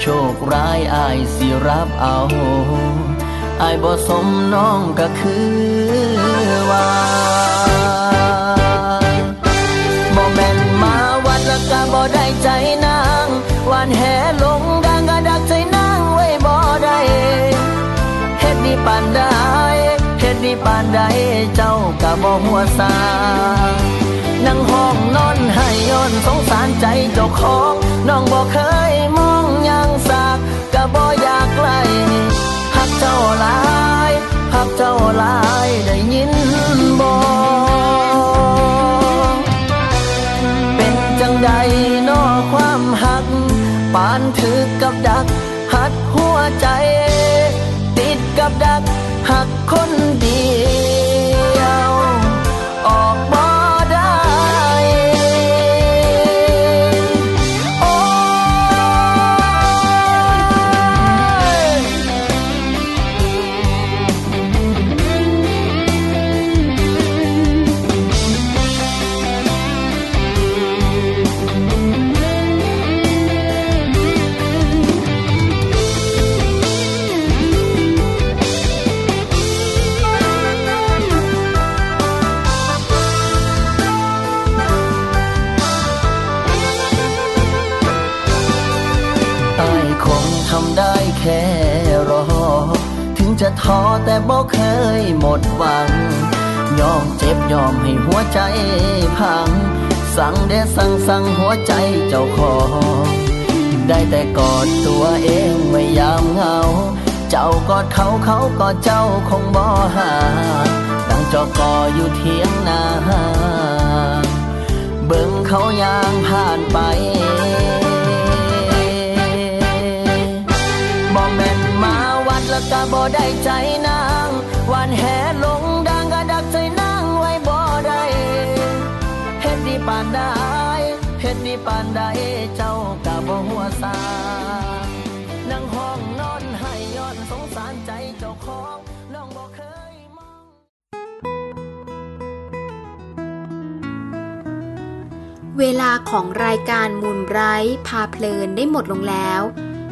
โชคร้ายอายสิรับเอาอายบ่สมน้องก็คือว่า ปานใดเฮ็ดดีปานใดเจ้าก็บ่หัวซานั่งห้องนอนให้ย้อนสงสารใจเจ้าของน้องบ่เคยมองยังสากก็บ่อยากไกลหักเจ้าหลายหักเจ้าหลายได้ยินบ่เป็นจังใดนอความหัก ปานถือกับดักหัดหัวใจ กับดักหักคน งเดสั่งสั่งหัวใจเจ้าของได้แต่กอดตัวเองไว้ยามเหงา เจ้ากอดเขาเขากอดเจ้าคงบ่หาดังจอกออยู่เทียงนาเบิ่งเขายางผ่านไปบ่แม่นมาวัดแล้วก็บ่ได้ใจนางวานแหล ปานใดเฮ็ดดีปานใดเจ้าก็บ่หัวซานั่งห้องนอนให้ย้อนสงสารใจเจ้าของน้องบ่เคยมองเวลาของรายการมูลไรท์พาเพลินได้หมดลงแล้ว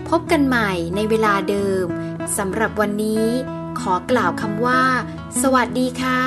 พบกันใหม่ในเวลาเดิมสำหรับวันนี้ขอกล่าวคำว่า สวัสดีค่ะ